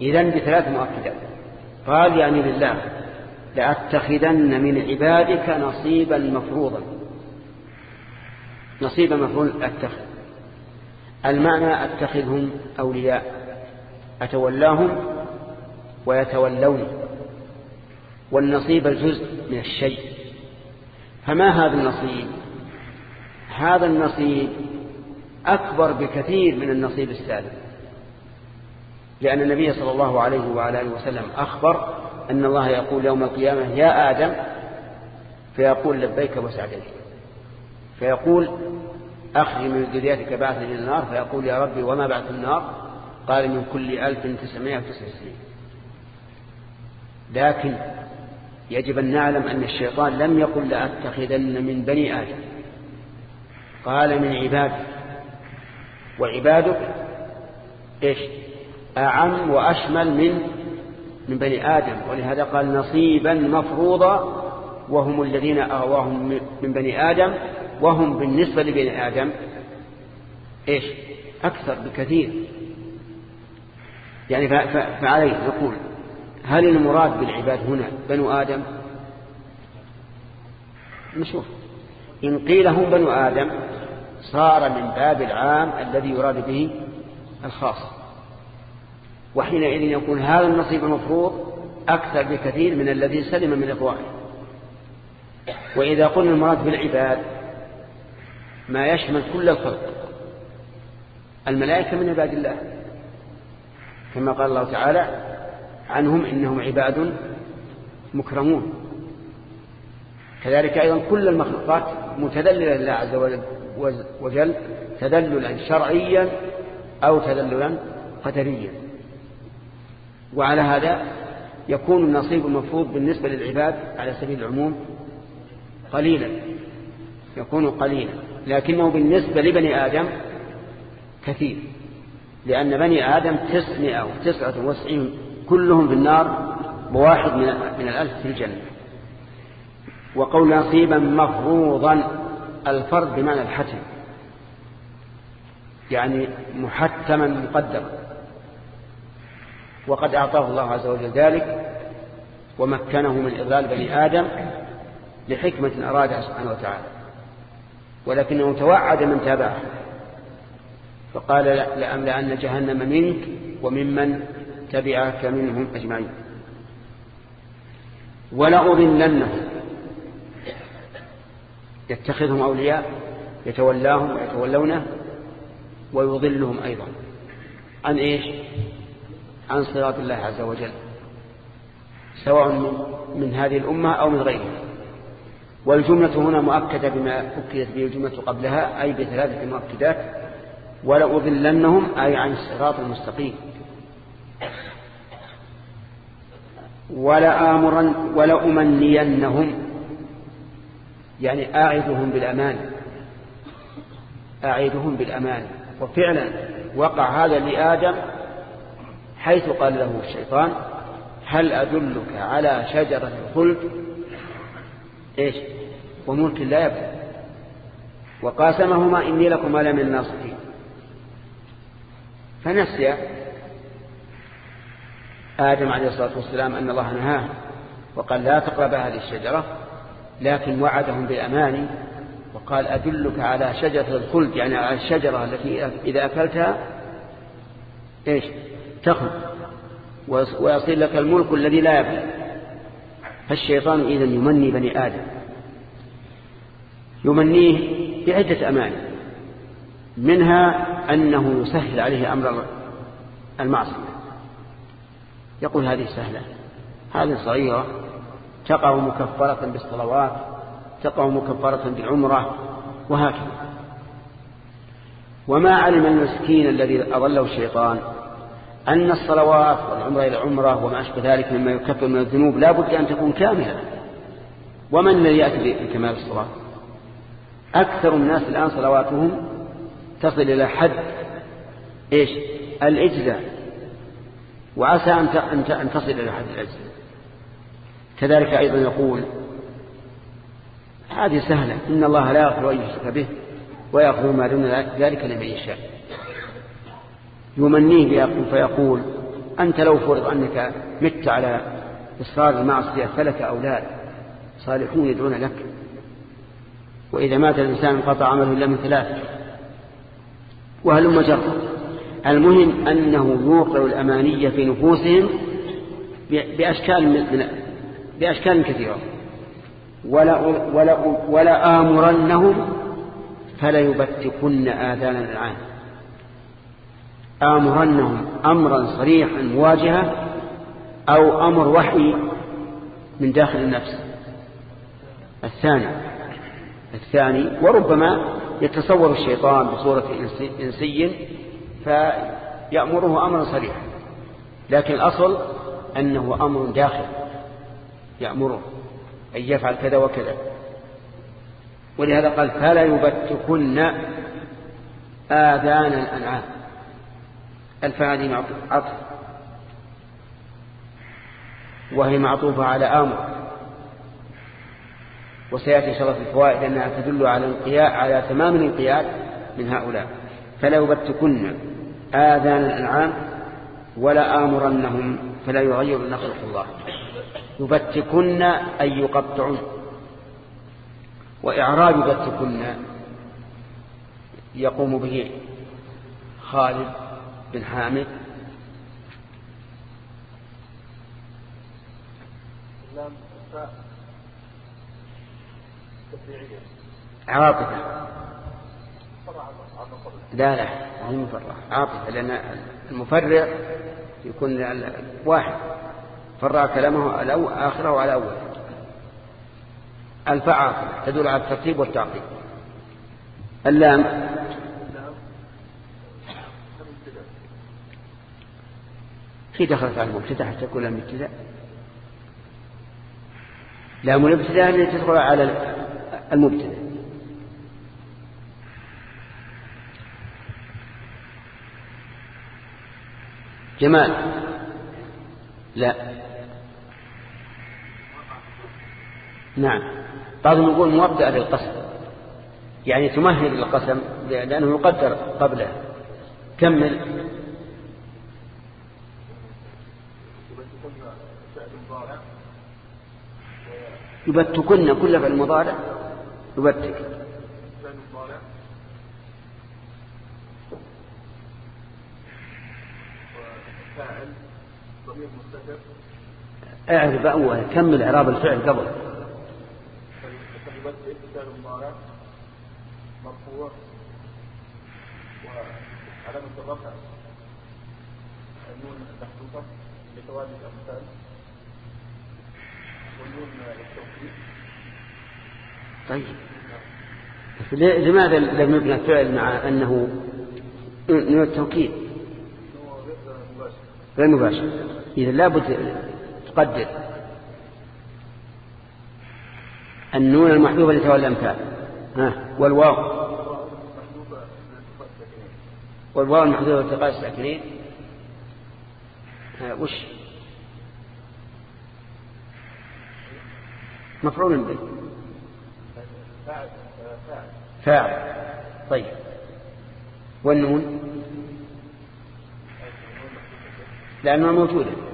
إذن بثلاث مؤكدات قال يعني لله لأتخذن من عبادك نصيبا مفروضا نصيبا مفروض أتخذ المعنى أتخذهم أولياء أتولاهم ويتولون والنصيب الجزء من الشيء فما هذا النصيب هذا النصيب أكبر بكثير من النصيب السابق لأن النبي صلى الله عليه وعلى اله وسلم أخبر أن الله يقول يوم القيامة يا آدم فيقول لبيك وسعديك فيقول أخرج من ذريتك بعثا إلى النار فيقول يا ربي وما بعث النار قال من كل ألف تسعمائة وتسع سنين لكن يجب أن نعلم أن الشيطان لم يقل لأتخذن من بني آدم قال من عبادك وعبادك إيش أعم وأشمل من من بني آدم ولهذا قال نصيبا مفروضا وهم الذين أغواهم من بني آدم وهم بالنسبة لبني آدم إيش أكثر بكثير يعني فعليه نقول هل المراد بالعباد هنا بنو آدم نشوف إن قيل هم بنو آدم صار من باب العام الذي يراد به الخاص وحينئذ يكون هذا النصيب المفروض أكثر بكثير من الذي سلم من إقواعه وإذا قلنا المراد بالعباد ما يشمل كل الخلق الملائكة من عباد الله كما قال الله تعالى عنهم إنهم عباد مكرمون كذلك أيضا كل المخلوقات متذللة لله عز وجل تذللا شرعيا أو تذللا قدريا وعلى هذا يكون النصيب المفروض بالنسبة للعباد على سبيل العموم قليلا يكون قليلا لكنه بالنسبة لبني آدم كثير لأن بني آدم تسعة وتسعين كلهم في النار بواحد من من الألف في الجنة وقول نصيبا مفروضا الفرض بمعنى الحتم يعني محتما مقدرا وقد أعطاه الله عز وجل ذلك ومكنه من إضلال بني آدم لحكمة أرادها سبحانه وتعالى ولكنه توعد من تابعه فقال لأملأن جهنم منك وممن تبعك منهم أجمعين ولأضلنهم يتخذهم أولياء يتولاهم ويتولونه ويضلهم أيضا عن إيش عن صراط الله عز وجل سواء من هذه الأمة أو من غيرها والجملة هنا مؤكدة بما أكدت به الجملة قبلها أي بثلاثة مؤكدات ولأضلنهم أي عن الصراط المستقيم ولآمرن ولأمنينهم يعني أعدهم بالأمان أعدهم بالأمان وفعلا وقع هذا لآدم حيث قال له الشيطان هل أدلك على شجرة الخلد إيش وملك لا يبلى وقاسمهما إني لكما لمن الناصحين فنسي آدم عليه الصلاة والسلام أن الله نهاه وقال لا تقرب هذه الشجرة لكن وعدهم بالأمان وقال أدلك على شجرة الخلد يعني على الشجرة التي إذا أكلتها إيش تخلد ويصير لك الملك الذي لا يبقى فالشيطان إذا يمني بني آدم يمنيه بعدة أماني منها أنه يسهل عليه أمر المعصية يقول هذه سهلة هذه صغيرة تقع مكفرة بالصلوات تقع مكفرة بالعمرة وهكذا وما علم المسكين الذي أضله الشيطان أن الصلوات والعمرة إلى عمرة وما أشبه ذلك مما يكفر من الذنوب لا بد أن تكون كاملة ومن الذي يأتي بكمال الصلاة أكثر الناس الآن صلواتهم تصل إلى حد إيش الإجزاء وعسى أن أن تصل إلى حد العزه كذلك أيضا يقول هذه سهلة إن الله لا يغفر أن يشرك به ويغفر ما دون ذلك لمن يشاء يمنيه فيقول أنت لو فرض أنك مت على إصرار المعصية فلك أولاد صالحون يدعون لك وإذا مات الإنسان انقطع عمله إلا من ثلاث وهل مجرد المهم أنه يوقع الأمانية في نفوسهم بأشكال من بأشكال كثيرة ولا ولا ولا آمرنهم فليبتكن آذان العام آمرنهم أمرا صريحا مواجهة أو أمر وحي من داخل النفس الثاني الثاني وربما يتصور الشيطان بصورة إنسي فيأمره أمرا صريحا لكن الأصل أنه أمر داخل يأمره أن يفعل كذا وكذا ولهذا قال فلا يبتكن آذان الأنعام الفعل عطف وهي معطوفة على آمر وسيأتي شرف الفوائد أنها تدل على انقياء على تمام الانقياد من هؤلاء فلا يبتكن آذان الأنعام ولا آمرنهم فلا يغير خلق الله يبتكن أي يقطعن وإعراب يبتكن يقوم به خالد بن حامد عاطفة
لا لا هي مفرع
عاطفة لأن المفرع يكون واحد فرع كلامه على آخره وعلى أول الفاء عاطفة تدل على الترتيب والتعقيب اللام في دخلت على المبتدا حتى تكون لام ابتداء لام الابتداء تدخل على المبتدا جمال لا نعم بعضهم يقول مبدأ للقسم يعني تمهد للقسم لأنه يقدر قبله كمل
يبتكن كل فعل مضارع يبتكن اعرف أول كمل إعراب الفعل قبل طيب، مرفوع وعلامة الرفع للتوكيد
طيب لماذا لم يبنى الفعل مع أنه
نون التوكيد
غير مباشر إذا لابد تقدر النون المحذوفة لتولى الأمثال والواو والواو المحذوفة التقاء الساكنين وش مفعول به فاعل فاعل طيب والنون لأنها موجودة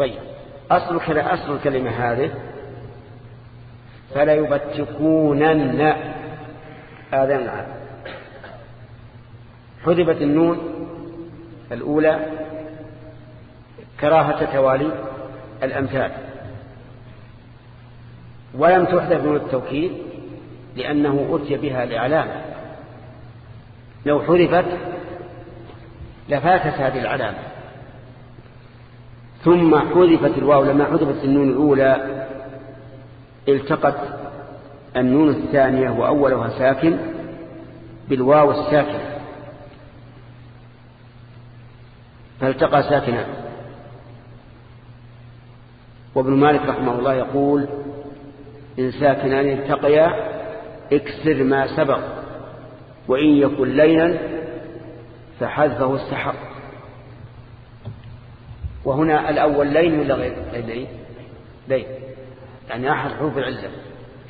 طيب أصل أصل الكلمة هذه فلا يبتكونن آذان العرب حذبت النون الأولى كراهة توالي الأمثال ولم تحذف من التوكيد لأنه أتي بها لعلامة لو حذفت لفاتت هذه العلامة ثم حذفت الواو لما حذفت النون الأولى التقت النون الثانية وأولها ساكن بالواو الساكن فالتقى ساكنا وابن مالك رحمه الله يقول إن ساكنان التقيا اكسر ما سبق وإن يكن لينا فحذفه استحق وهنا الأول لين ولا غير إيه، لين لين يعني أحد حروف العزة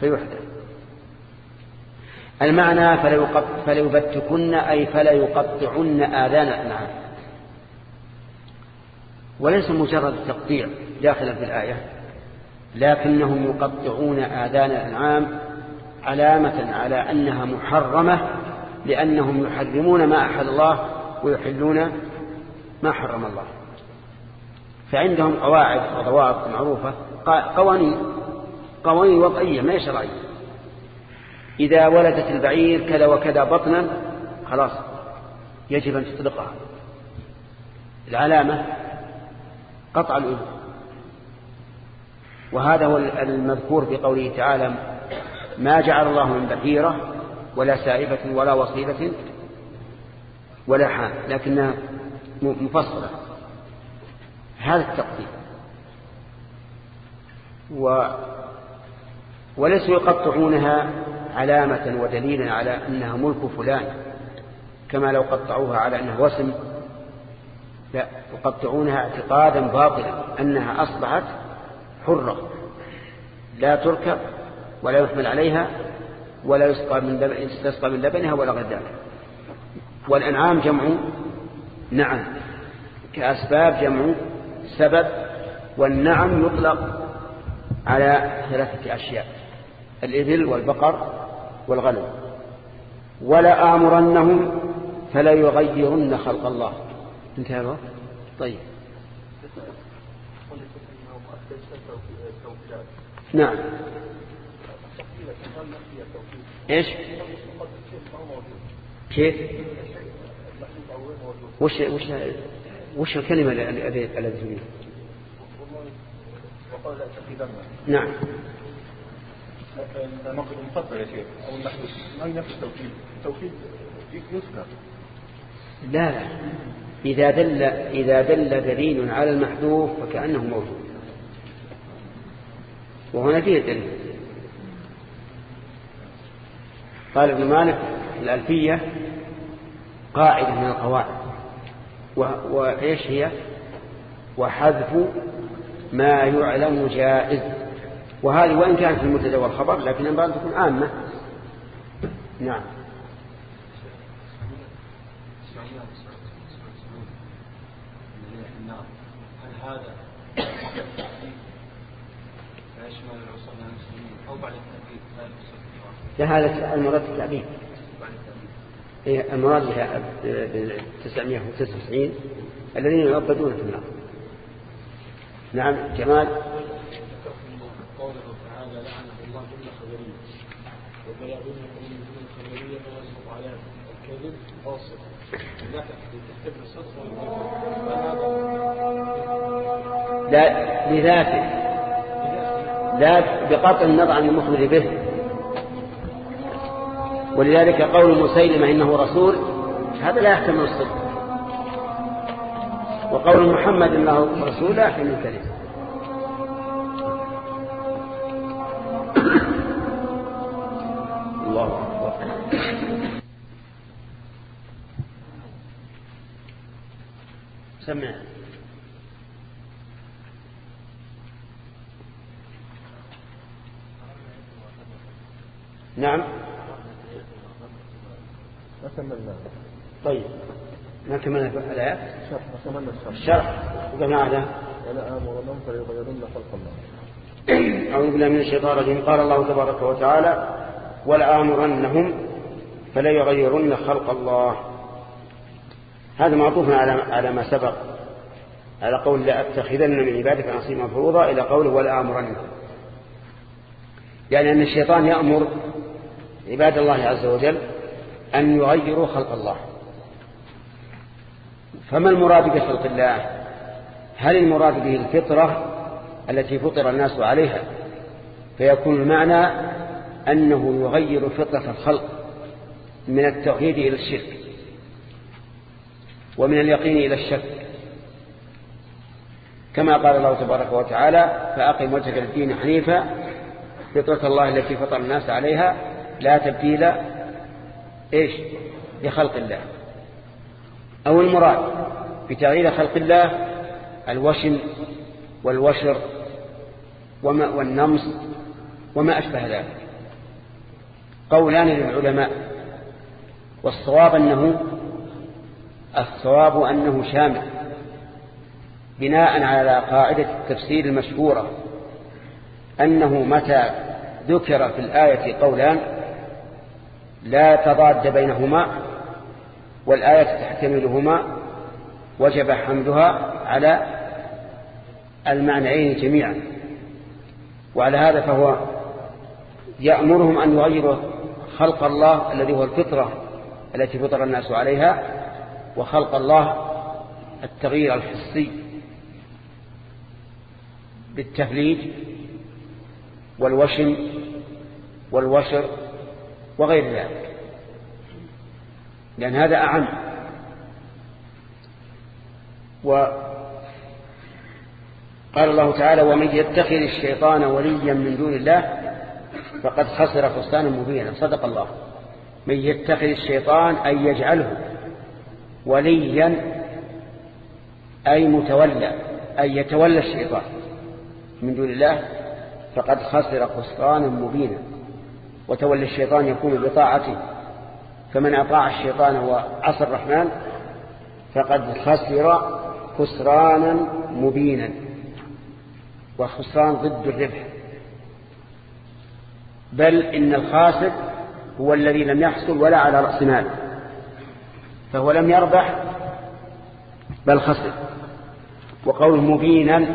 فيحدث المعنى فليبتكن أي فلا يقطعن آذان نعم وليس مجرد تقطيع داخلا في الآية لكنهم يقطعون آذان الأنعام علامة على أنها محرمة لأنهم يحرمون ما أحد الله ويحلون ما حرم الله فعندهم قواعد وضوابط معروفة قوانين قوانين وضعية ما شرعية إذا ولدت البعير كذا وكذا بطنا خلاص يجب أن تطلقها العلامة قطع الأذن وهذا هو المذكور في قوله تعالى ما جعل الله من بحيرة ولا سائبة ولا وصيلة ولا حام لكنها مفصلة هذا التقدير و وليسوا يقطعونها علامة ودليلا على أنها ملك فلان كما لو قطعوها على أنها وسم لا يقطعونها اعتقادا باطلا أنها أصبحت حرة لا تركب ولا يحمل عليها ولا يسقى من لبن من لبنها ولا غير ذلك والأنعام جمع نعم كأسباب جمع سبب والنعم يطلق على ثلاثة أشياء الإبل والبقر والغنم ولا آمرنهم فلا يغيرن خلق الله انتهى الوقت طيب نعم ايش كيف وش وش وش الكلمة التي تريد
وقال لا نعم النقد المفضل يا شيخ أو المحذوف ما ينفس التوكيد التوكيد يذكر
لا لا إذا دل, إذا دل دليل على المحذوف فكأنه موجود وهنا فيه دليل قال ابن مالك الألفية قاعدة من القواعد وإيش هي وحذف ما يعلم جائز وهذه وإن كانت المتدى والخبر لكن ينبغي أن تكون آمة نعم
لا هذا المراد التعبير
هي المراد بها وتسعين الذين يعبدون في النار نعم جمال
قوله تعالى لعنه الله من الكذب
لا بذاته
لا بقطع النظر عن
المخبر به ولذلك قول مسيلمة إنه رسول هذا لا يحتمل الصدق
وقول محمد إنه رسول لا يحتمل
الكلمة الله أكبر سمع
نعم ما كملنا
طيب ما كملنا الآيات الشرح ما كملنا الشرح الشرح على ولا آمر المنكر خلق الله أعوذ بالله من الشيطان الرجيم قال الله تبارك وتعالى ولآمرنهم فليغيرن خلق الله هذا معطوف على على ما سبق على قول لأتخذن من عبادك نصيبا مفروضا إلى قوله ولآمرنهم يعني أن الشيطان يأمر عباد الله عز وجل أن يغيروا خلق الله فما المراد بخلق الله هل المراد به الفطرة التي فطر الناس عليها فيكون المعنى أنه يغير فطرة الخلق من التوحيد إلى الشرك ومن اليقين إلى الشك كما قال الله تبارك وتعالى فأقم وجهك للدين حنيفا فطرة الله التي فطر الناس عليها لا تبديل إيش لخلق الله أو المراد بتغيير خلق الله الوشم والوشر وما والنمص وما أشبه ذلك قولان للعلماء والصواب أنه الصواب أنه شامل بناء على قاعدة التفسير المشهورة أنه متى ذكر في الآية قولان لا تضاد بينهما والآية تحتملهما وجب حمدها على المعنيين جميعا وعلى هذا فهو يأمرهم أن يغيروا خلق الله الذي هو الفطرة التي فطر الناس عليها وخلق الله التغيير الحسي بالتفليج والوشم والوشر وغير ذلك لأن هذا أعم وقال الله تعالى ومن يتخذ الشيطان وليا من دون الله فقد خسر خسرانا مبينا صدق الله من يتخذ الشيطان أن يجعله وليا أي متولى أي يتولى الشيطان من دون الله فقد خسر خسرانا مبينا وتولي الشيطان يكون بطاعته فمن أطاع الشيطان وعصى الرحمن فقد خسر خسرانا مبينا وخسران ضد الربح بل إن الخاسر هو الذي لم يحصل ولا على رأس مال فهو لم يربح بل خسر وقول مبينا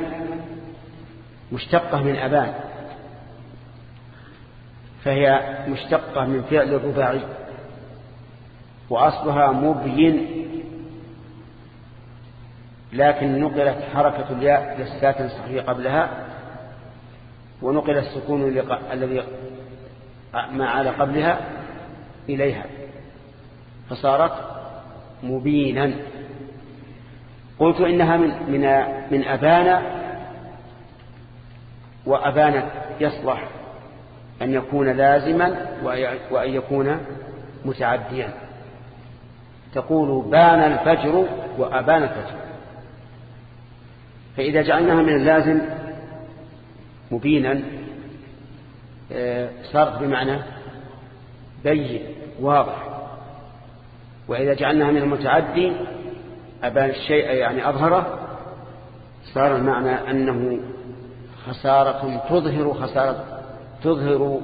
مشتقه من أبان فهي مشتقة من فعل الرباعي وأصلها مبين لكن نقلت حركة الياء للساكن الصحيح قبلها ونقل السكون الذي ما على قبلها إليها فصارت مبينا قلت إنها من من من أبان وأبانت يصلح أن يكون لازما وأن يكون متعديا تقول بان الفجر وأبان الفجر فإذا جعلناها من اللازم مبينا آه، صار بمعنى بين واضح وإذا جعلناها من المتعدي أبان الشيء يعني أظهره صار المعنى أنه خسارة تظهر خسارة تظهر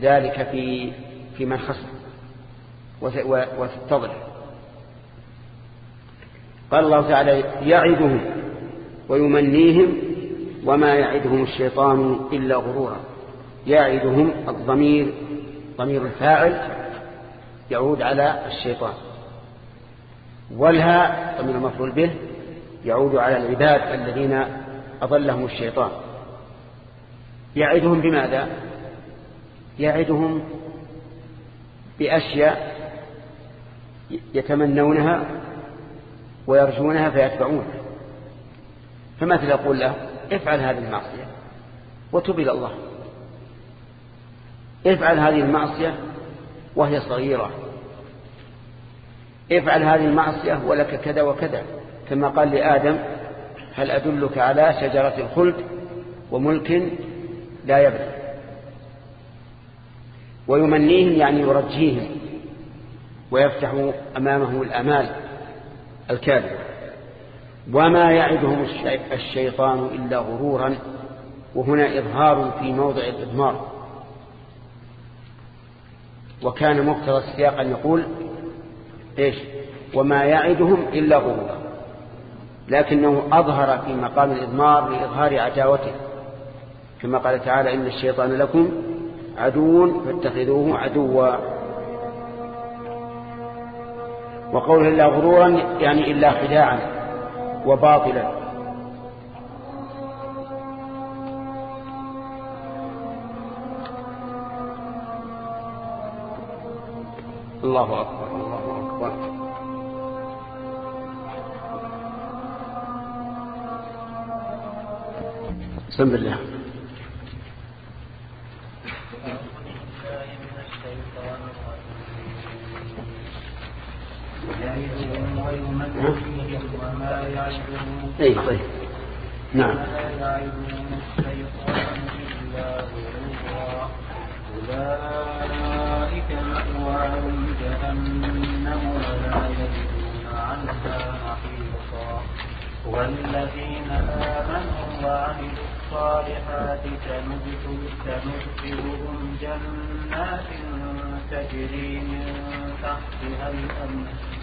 ذلك في في من خسر وتتضح قال الله تعالى يعدهم ويمنيهم وما يعدهم الشيطان إلا غرورا يعدهم الضمير ضمير الفاعل يعود على الشيطان والها ضمير المفعول به يعود على العباد الذين أضلهم الشيطان يعدهم بماذا يعدهم بأشياء يتمنونها ويرجونها فيتبعونها فمثل يقول له افعل هذه المعصية وتب إلى الله افعل هذه المعصية وهي صغيرة افعل هذه المعصية ولك كذا وكذا كما قال لآدم هل أدلك على شجرة الخلد وملك لا يبدأ ويمنيهم يعني يرجيهم ويفتح أمامهم الأمال الكاذبة وما يعدهم الشيطان إلا غرورا وهنا إظهار في موضع الإضمار وكان مقتضى السياق أن يقول إيش وما يعدهم إلا غرورا لكنه أظهر في مقام الإضمار لإظهار عداوته كما قال تعالى إن الشيطان لكم عدو فاتخذوه عدوا
وقوله إلا غرورا يعني إلا خداعا وباطلا الله أكبر الله أكبر بسم الله أي طيب نعم أولئك مأواهم جهنم ولا يجدون عنها محيصا والذين آمنوا وعملوا الصالحات سندخلهم جنات تجري من تحتها الأنهار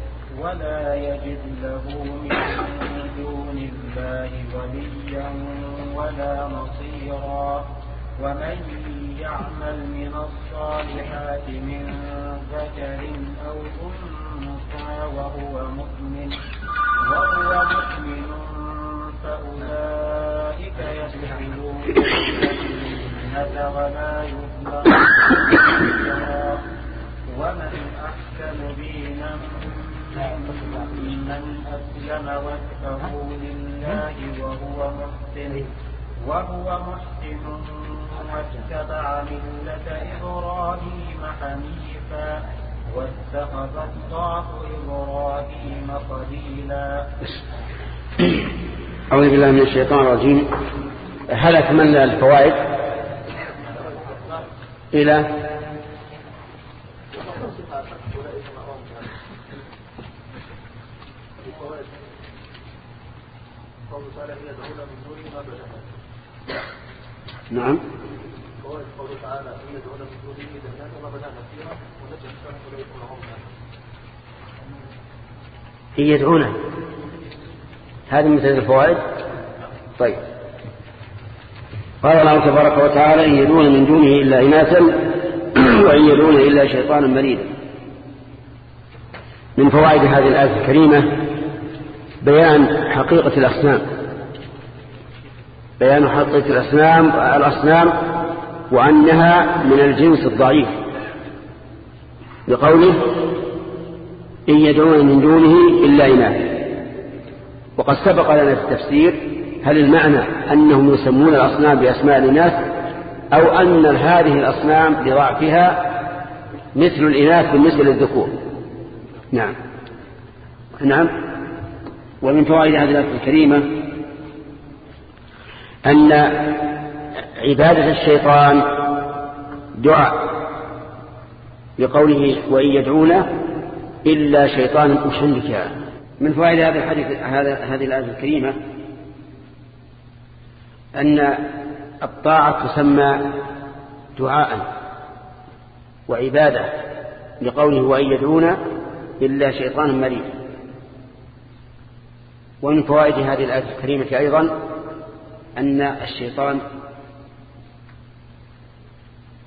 ولا يجد له من دون الله وليا ولا نصيرا ومن يعمل من الصالحات من ذكر أو أنثى وهو مؤمن وهو مؤمن فأولئك يدخلون الجنة ولا يظلمون ومن أحسن دينا وهو محسن واتبع ملة إبراهيم حنيفا واتخذ الله إبراهيم قليلا
أعوذ بالله من الشيطان الرجيم هل أكملنا الفوائد إلى
يدعون من دونه ما نعم قوله تعالى ان يدعون من دونه ما
هي يدعونه هذه من الفوائد طيب قال الله تبارك وتعالى إن يدعون من دونه إلا إناثا وإن يدعون إلا شيطانا مريدا من فوائد هذه الآية الكريمة بيان حقيقة الأصنام بيان حقيقة الأصنام الأصنام وأنها من الجنس الضعيف بقوله إن يدعون من دونه إلا إناث وقد سبق لنا في التفسير هل المعنى أنهم يسمون الأصنام بأسماء الإناث أو أن هذه الأصنام لضعفها مثل الإناث بالنسبة للذكور نعم نعم ومن فوائد هذه الآية الكريمة أن عبادة الشيطان دعاء بقوله وإن يدعون إلا شيطان أشرك من فوائد هذا الحديث هذه الآية الكريمة أن الطاعة تسمى دعاء وعبادة لقوله وإن يدعون إلا شيطان مريض ومن فوائد هذه الآية الكريمة أيضا أن الشيطان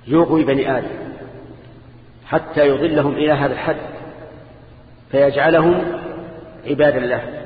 يغوي بني آدم حتى يضلهم إلى هذا الحد فيجعلهم عبادا له